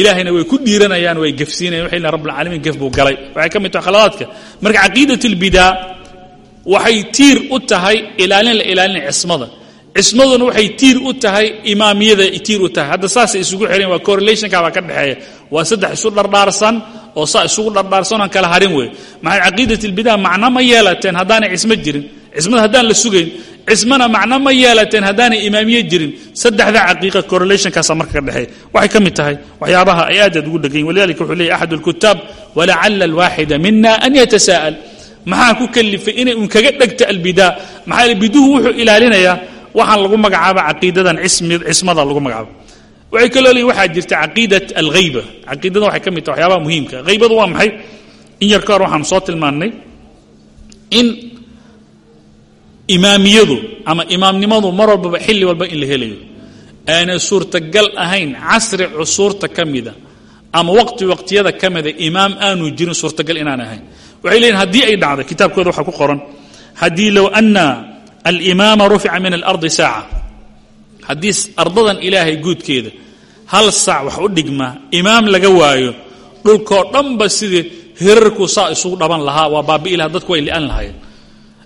ilaahayna way ku dhiiranayaan way gefsiinayan waxay lehin rabbilcaalamiin gaf buu galay. Waxay ka mid tahay khaladaadka. Marka caqiidat albidaa waxay tiir u tahay ilaalin la ilaalina cismada. Cismaduna waxay tiir u tahay imaamiyada tiir u tahay. Hadda saasay isugu xireen waa correlationka baa ka dhexeeya. Waa saddex isu dhardhaarsan oo saa isugu dhardhaarsan oon kala harin wey maxay caqiidat albidaa macno ma yeelateen? Haddaanay cismo jirin cismada haddaan la sugayn cismana macno ma yeelateen haddaanay imaamiye jirin. Saddexda caqiiqa correlationkaasa marka ka dhexeeya. Waxay ka mid tahay waxyaabaha ay aad aad ugu dhegayin walidalika wuxuu leeyahy axad alkutaab walacala alwaaxida mina an yatasaa'al maxaa ku kalifay inay un kaga dhegto albidaa? Maxaa yeele biduhu wuxuu ilaalinayaa. Waxaan lagu magacaaba caqiidadan cismada lagu magacaabo waxay kaloo leeyihiin waxaa jirta caqiidat alghayba. Caqiidada waxay ka mid tahay waxyaabaha muhiimka haybadu waa maxay? In yar ka hor waxaanu soo tilmaannay in imaamiyadu ama imaamnimadu mar walbaba xilli walba in la helayo. Aanay suurtagal ahayn casri cusuurta ka mida ama waqti waqtiyada ka mida imaam aanu jirin suurtagal inaan ahayn. Waxay leeyihiin haddii ay dhacday kitaabkooda waxaa ku qoran haddii low ana alimaama rufica min alardi saaca. Haddii ardadan ilaahay guudkeeda hal saac wax u dhigma imaam laga waayo dhulkoo dhanba sidii hirarku saa isugu dhaban lahaa waa baabi'i lahaa dadku way li'an lahaayeen e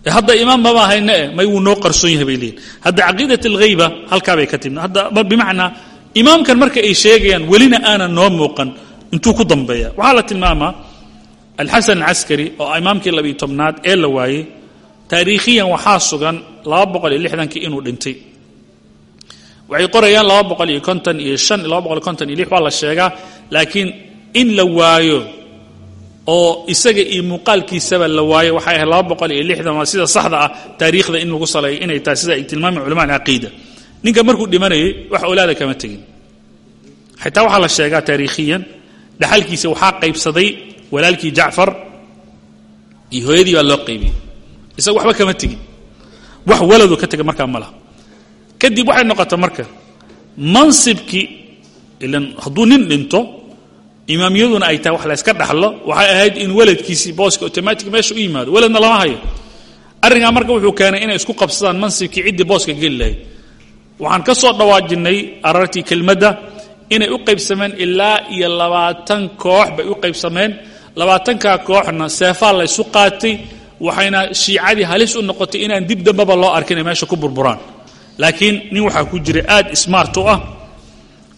hadda imaam mama hayne eh may wuu noo qarsoon yahay bay leeyihiin hadda caqiidat alghayba halkaa bay ka timid. Hadda bimacnaa imaamkan marka ay sheegayaan welina aanan noo muuqan intuu ku dambeeya. Waxaa la tilmaamaa alxasan alcaskari oo imaamkii labiyo tobnaad ee la waayey taariikhiyan waxaa sugan laba boqol iyo lixdankii inuu dhintay. Waxay qorayaan laba boqol iyo konton iyo shan laba boqol iyo konton iyo lix waa la sheegaa laakiin in la waayo oo isaga iyo muuqaalkiisaba la waayo. Waxay ahayd laba boqol iyo lixdan waa sida saxda ah taariikhda in lagu saleeyo inay tahay sida ay tilmaamayan culama alcaqiida ninka markuu dhimanayay wax olaada kama tegin. Xitaa waxaa la sheegaa taariikhiyan dhaxalkiisa waxaa qaybsaday walaalkii jacfar iyo hooyadii baa loo qaybiyey. Isaga waxba kama tegin. Wax waladu ka tega markaa ma laha. Kadib waxay noqota marka mansibkii ilan hadduu nin dhinto imaamiyaduna ay tahay wax la yska dhaxlo waxay ahayd in waladkiisii booska automatic meesha u yimaado. Waladna lama hayo. Arrinkaa marka wuxuu keenay inay isku qabsadaan mansibkii ciddii booska geli lahayd waxaan ka soo dhawaajinay arartii kelmadda inay u qaybsameen ilaa iyo labaatan koox bay u qaybsameen. Labaatankaa kooxna seefaa la ysu qaatay waxayna shiicadii halis u noqotay inaan dib dambaba loo arkin meesha ku burburaan. Laakiin nin waxaa ku jira aad smart u ah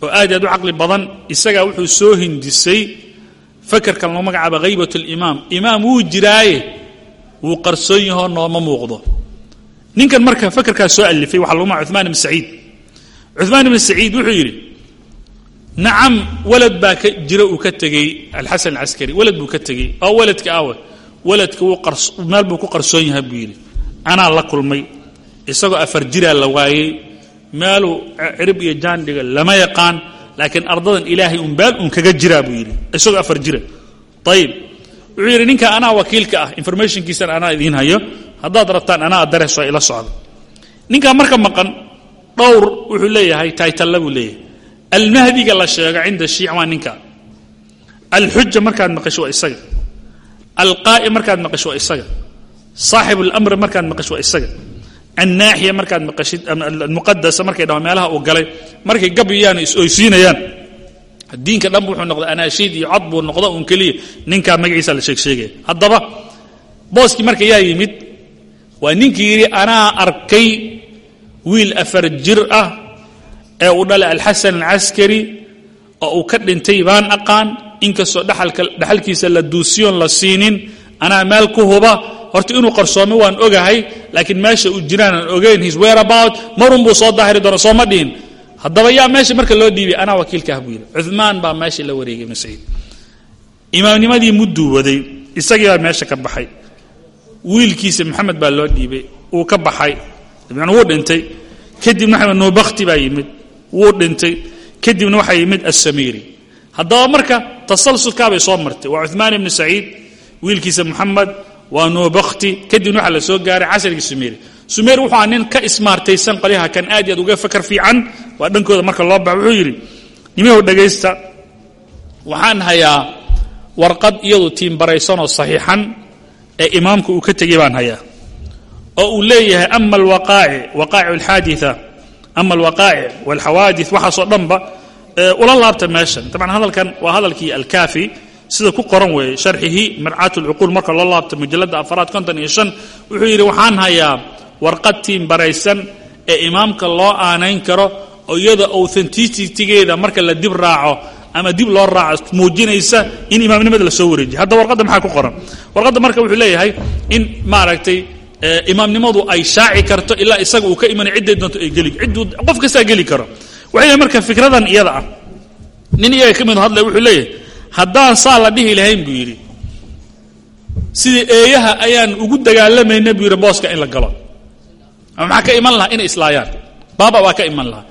oo aad aad u caqli badan isagaa wuxuu soo hindisay fakerkan loo magacaaba haybat limaam imaam wuu jiraaye wuu qarsoon yahoo nooma muuqdo. Ninkan marka fakerkaas soo alifay waxaa lagu maga cumaan ibn saciid. Cumaan ibn saciid wuxuu yidhi nacam walad baa ka jira uu ka tegey alxasan alcaskari walad buu ka tegey. Oo waladka awe waladka meel buu ku qarsoon yahay buu yidhi. Anaa la kulmay isagoo afar jiraa la waayey meeluu cirib iyo jaandhiga lama yaqaan laakiin ardadan ilaahay un beel un kaga jiraa buu yidhi. Isagoo afar jira. Ayib wuxuu yidhi ninka anaa wakiilka ah informationkiisana anaa idiin hayo. Haddaad rabtaan anaa dareso ila socda ninkaa marka maqan dhowr wuxuu leeyahay taytalla buu leeyahay. Almahdiga la sheego cinda shiic waa ninka. Alxuja markaad maqasho waa isaga. Alqaa'i markaad maqasho waa isaga. اlamri markaad maqasho waa isaga annaaxiya markaad maqashid almuqadasa markay dhamaan meelaha uu galay markay gabyayaan is-oysiinayaan diinka dhan bu wuxuu noqday anaashiid iyo cod buu noqdo un keliya. Ninkaa magaciisa la sheeg haddaba booskii marka yaa yimid waa ninkii yidhi anaa arkay wiil afar jir ah ee uu dhalay alxasan alcaskari oo uu ka dhintay baan aqaan. Inkastoo dhaxalka dhaxalkiisa la duusiyoon la siinin anaa meel ku huba horta inuu qarsoomay waan ogahay laakiin meesha uu jiraanan ogeyn his whereabout marun buu soo daahiri doona sooma dhihin. Haddaba yaa meesha marka loo dhiibay anaa wakiilka ah buu yidhi. Cumaan baa meesha la wareegay ibnu saciid imaamnimadii mudduu waday isagii baa meesha ka baxay. Wiilkiisa maxamed baa loo dhiibay wuu ka baxay. Dabcan wuu dhintay. Kadibna waxa nubakti baa yimid wuu dhintay. Kadibna waxaa yimid assamiiri. Haddaba marka tasalsulkaabay soo martay. Waa cumaan ibnu saciid wiilkiisa moxamed waa nubakti kadibna waxaa la soo gaaray casrigii sumeeri sumeer wuxuu aa nin ka ismaartaysan qolyaha kan aad iyo aad uga fakar fiican. Waa dhankooda marka loo baxa wuxuu yidhi nimahow dhegaysta waxaan hayaa warqad iyadu tiimbaraysanoo saxiixan ee imaamku uu ka tegey baan hayaa oo uu leeyahay ama alwaqaaci waqaaci alxaaditha ama alwaqaaci walxawaadith waxaasoo dhanba ula laabta meeshan. Dabcan hadalkan waa hadalkii alkaafi sida ku qoran weeye sharxihi mircaat lcuquul marka loo laabta mujalladda afaraad konton iyo shan wuxuu yidhi waxaan hayaa warqad tiimbaraysan ee imaamka loo aanayn karo iyada authenticitigeeda marka la dib raaco ama dib loo raaco muujinaysa in imaamnimada la soo wareejiya hadda warqadda maxaa ku qoran? Warqadda marka wuxuu leeyahay in maaragtay imaamnimadu ay shaaci karto ilaa isaga uu ka imanay cidday doonto ay geli cidduu qof kastaa geli karo. Waxay leeyihiin marka fikradan iyada ah nin iyaga ka midu hadlay wuxuu leeyahay haddaan saa la dhihi lahayn buu yidhi. Sidii eeyaha ayaan ugu dagaalamayna buu yidhi booska in la galo. Ama maxaa ka iman lahaa? Inay islaayaan. Baaba waa ka iman lahaa.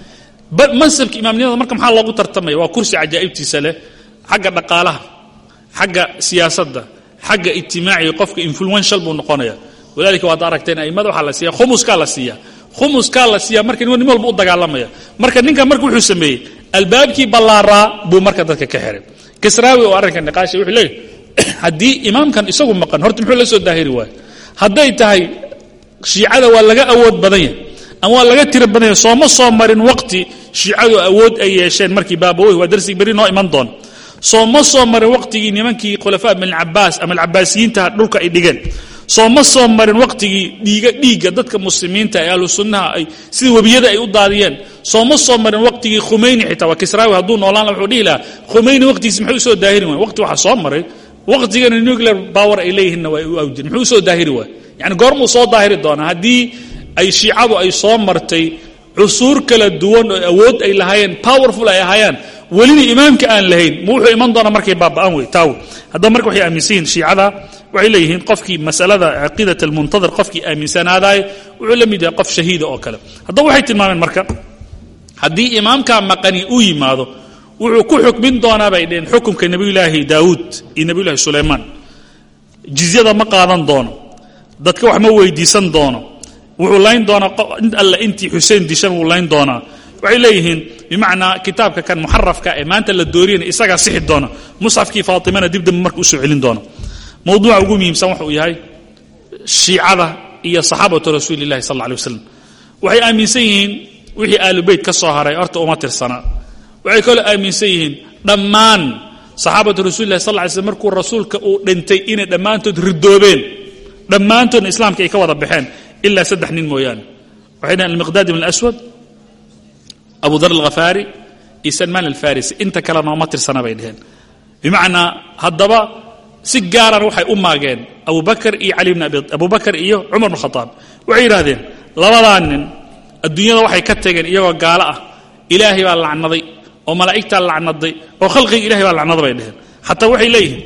Mansabka imaamnimada marka maxaa loogu tartamaya waa kursi cajaa'ibtiisa leh xagga dhaqaalaha xagga siyaasadda xagga ijtimaaciga qofka influential buu noqonaya walaalika waad aragteen aimada waxaa la siiya khumuskaa la siiya khumuskaa la siiya marka nin walba u dagaalamaya. Marka ninkan marka wuxuu sameeyey albaabkii ballaaraa buu marka dadka ka xiray kisraawi oo arrinka niqaasha wuxuu leeyahy haddii imaamkan isagu maqan horta muxuu la soo daahiri waayo. Hadday tahay shiicada waa laga awood badan yahay ama waa laga tiro badan yahay sooma soo marin waqti shiicadu awood ay yeesheen markii baabawey waa darsigii beri noo iman doona sooma soo marin waqtigii nimankii khulafaa bin cabaas ama alcabaasiyiinta dhulka ay dhigeen sooma soo marin waqtigii dhiiga dhiigga dadka muslimiinta ee ahlu ay sida webiyada ay u daadiyeen. Sooma soo marin waqtigii khumeyni xitaa waa kisraawi hadduu noolaan la wuxuu dhihi lahaa khumeyni waqtigiisi muxuu u soo daahiri waay? Waqti waxaa soo maray waqtigana nuclear power ay leeyihiinna waa u awjin. Muxuu u soo daahiri waay? Yani goormuu soo daahiri doonaa? Haddii ay shiicadu ay soo martay cusuur kala duwan oo awood ay lahaayeen powerful ay ahaayeen welina imaamka aan lahayn ma wuxuu iman doona markay baaba'an wey taaw haddaba marka waxay aaminsan shiicada waxay leeyihiin qofkii masalada caqiidat almuntadir qofkii aaminsanaadaay wuxuu la mid yahay qof shahiida oo kale. Haddaba waxay tilmaameen marka haddii imaamkaa maqani u yimaado wuxuu ku xukmin doonaa bay dheheen xukumka nebiyulaahi daawuud iyo nebiyulahi sulaymaan. Jizyada ma qaadan doono dadka wax ma weydiisan doono wuxuu layn doonaa alle intii xuseen dishan wuu layn doonaa. Waxay leeyihiin bimacnaa kitaabka kan muxarafka ee maanta la dooriyana isagaa sixi doona musxafkii faatimana dibdamba marka u soo celin doona mawduuca ugu muhiimsan wuxuu yahay shiicada iyo saxaabatu rasuuli illahi sal alay waslam waxay aaminsan yihiin wixii aalubeyt ka soo haray horta uma tirsanaa waxay kaloo aaminsan yihiin dhammaan saxaabatu rasulillahi sal ly slm markuu rasuulka uu dhintay inay dhammaantood ridoobeen dhammaantoodna islaamka ay ka wada baxeen ilaa saddex nin mooyaane. Waxay dhaheen almiqdaad ibn aswad abu dar alkhafaari iyo salmaan alfarisi. Inta kalena uma tirsana bay dheheen bimacnaa haddaba si gaaran waxay u maageen abubakar iyo cali bn abi abubakar iyo cumar bn khadaab waxay yidhahdeen labadaa nin adduunyada waxay ka tageen iyagoo gaalo ah. Ilaahay baa lacnaday oo malaa'igtaa lacnaday oo khalqiga ilahay baa lacnada bay dheheen xataa waxay leeyihiin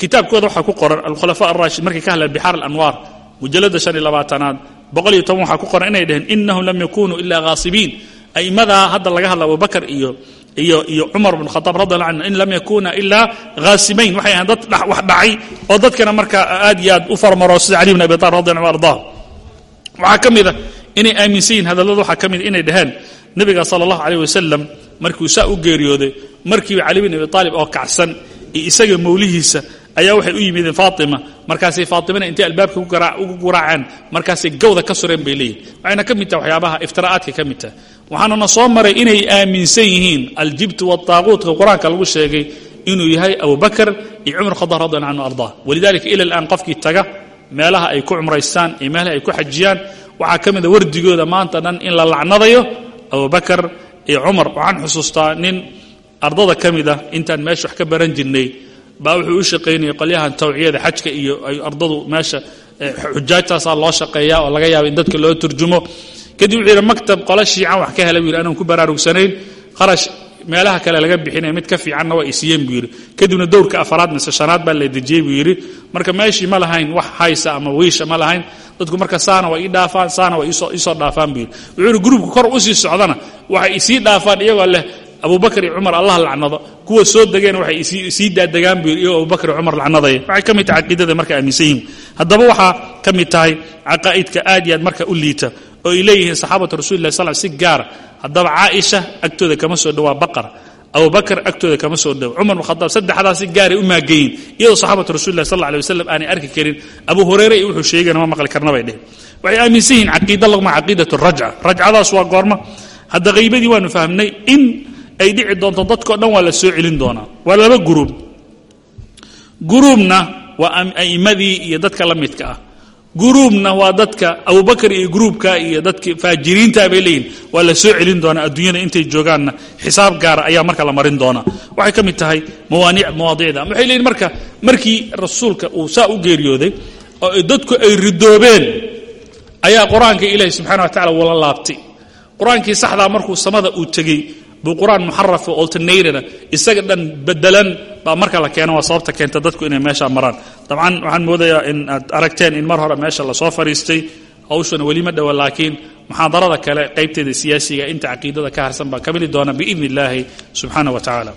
kitaabkooda waxaa ku qoran alkhulafa alraashid markay ka hadleen bixaar alanwaar mujalladda shan iyo labaatanaad boqol iyo toban waxaa ku qoran inay dheheen innahum lam yakunuu ilaa ghaasibiin. A'immadaa hadda laga hadla abubakar iyo iyo iyo cumar bn khadaab radi allah anhu in lam yakuna ilaa haasibayn waxay ahayn dad wax dhacay oo dadkana markaa aad iyo aad u farmaro sida cali bn abi talib radi anhu ardah waxaa ka mid a inay aaminsan yihiin hadallada waxaa ka mid inay dhaheen nebiga sala allahu alayh wasalam markuu saa u geeriyooday markiiba cali bn abi aalib oo kacsan iyo isaga mawlihiisa ayaa waxay u yimideen faatima markaasay faatimana intay albaabka ugu guraaceen markaasay gawda ka sureen bay leeyihiin waxayna ka mid tahay waxyaabaha iftiraa'aadka ka mid tahay waxaanuna soo maray inay aaminsan yihiin aljibtu wataaquutka qur'aanka lagu sheegay inuu yahay abubakar iyo cumar khadaab radi allah anhu ardaa walidalika ila alaan qofkii taga meelaha ay ku cumraystaan iyo meelaha ay ku xajiyaan waxaa ka mid a wardigooda maanta dhan in la lacnadayo abubakar iyo cumar. Waxaan xusuustaa nin ardada ka mid ah intaan meesha wax ka baran jirnay baa wuxuu u shaqaynayay qolyahan tawciyada xajka iyo ay ardadu meesha xujaajtaasaa loo shaqeeyaa oo laga yaaba in dadka loo turjumo kadib wuxuu yidhi maktab qolo shiican wax ka helay buu yidhi anaan ku baraarugsanayn kharash meelaha kale laga bixinaya mid ka fiicanna waa isiiyeen buu yidhi. Kadibna dowrka afaraad mise shanaad baa la dejiyey buu yidhi. Marka meeshii ma lahayn wax haysa ama wiisha ma lahayn dadku marka saana waa ii dhaafaan saana waa iisoo dhaafaan buu yidhi. Wuxuu yidhi gruubka kor u sii socdana waxay isii dhaafaan iyagoo leh abubakar iyo cumar allah lacnado. Kuwa soo degeena waxay isii daadegaan buu yidhi iyagoo abubakar iyo cumar lacnadaya. Waxay ka mid tahay caqiidada marka aaminsan yihiin. Haddaba waxaa ka mid tahay caqaa'idka aad iyo aad marka u liita oo ay leeyihiin saxaabatu rasulilah sal si gaara haddaba caaisha agtooda kama soo dhowaa baqar. Abubakar agtooda kama soo dhow. Cumar bn khadaab saddexdaas si gaaray u maageyin iyadoo saxaabatu rasulilah sal alay wasalam aanay arki karin abu hureyre iyo wuxuu sheegana ma maqli karna bay dhehen waxay aaminsan yihiin caqiida laguma caqiidat rajca rajcadaas waa goorma. Hadda haybadii waanu fahmnay in ay dhici doonto dadkao dhan waa la soo celin doonaa. Waa laba guruub. Guruubna waa a'immadii iyo dadka la midka ah guruubna waa dadka abubakar iyo gruubka iyo dadka faajiriinta bay leeyihiin waa la soo celin doonaa adduunyada intay joogaanna xisaab gaara ayaa marka la marin doonaa waxay ka mid tahay mawaaniic mawaadiicda waxay leeyihiin marka markii rasuulka uu saa u geeriyooday oo dadku ay ridoobeen ayaa qur'aanka ilaahi subxana wa tacala wala laabtay. Qur'aankii saxdaa markuu samada uu tegey buu qur'aan muxarafa alternatona isaga dhan bedelan baa marka la keeno waa sababta keenta dadku inay meesha maraan. Dabcan waxaan moodayaa in aad aragteen in mar hore meesha la soo fadhiistay hawshana weli ma dhowa laakiin muxaadarada kale qaybteeda siyaasiga inta caqiidada ka harsan baa ka mili doona biidni illaahi subxaana wa tacaala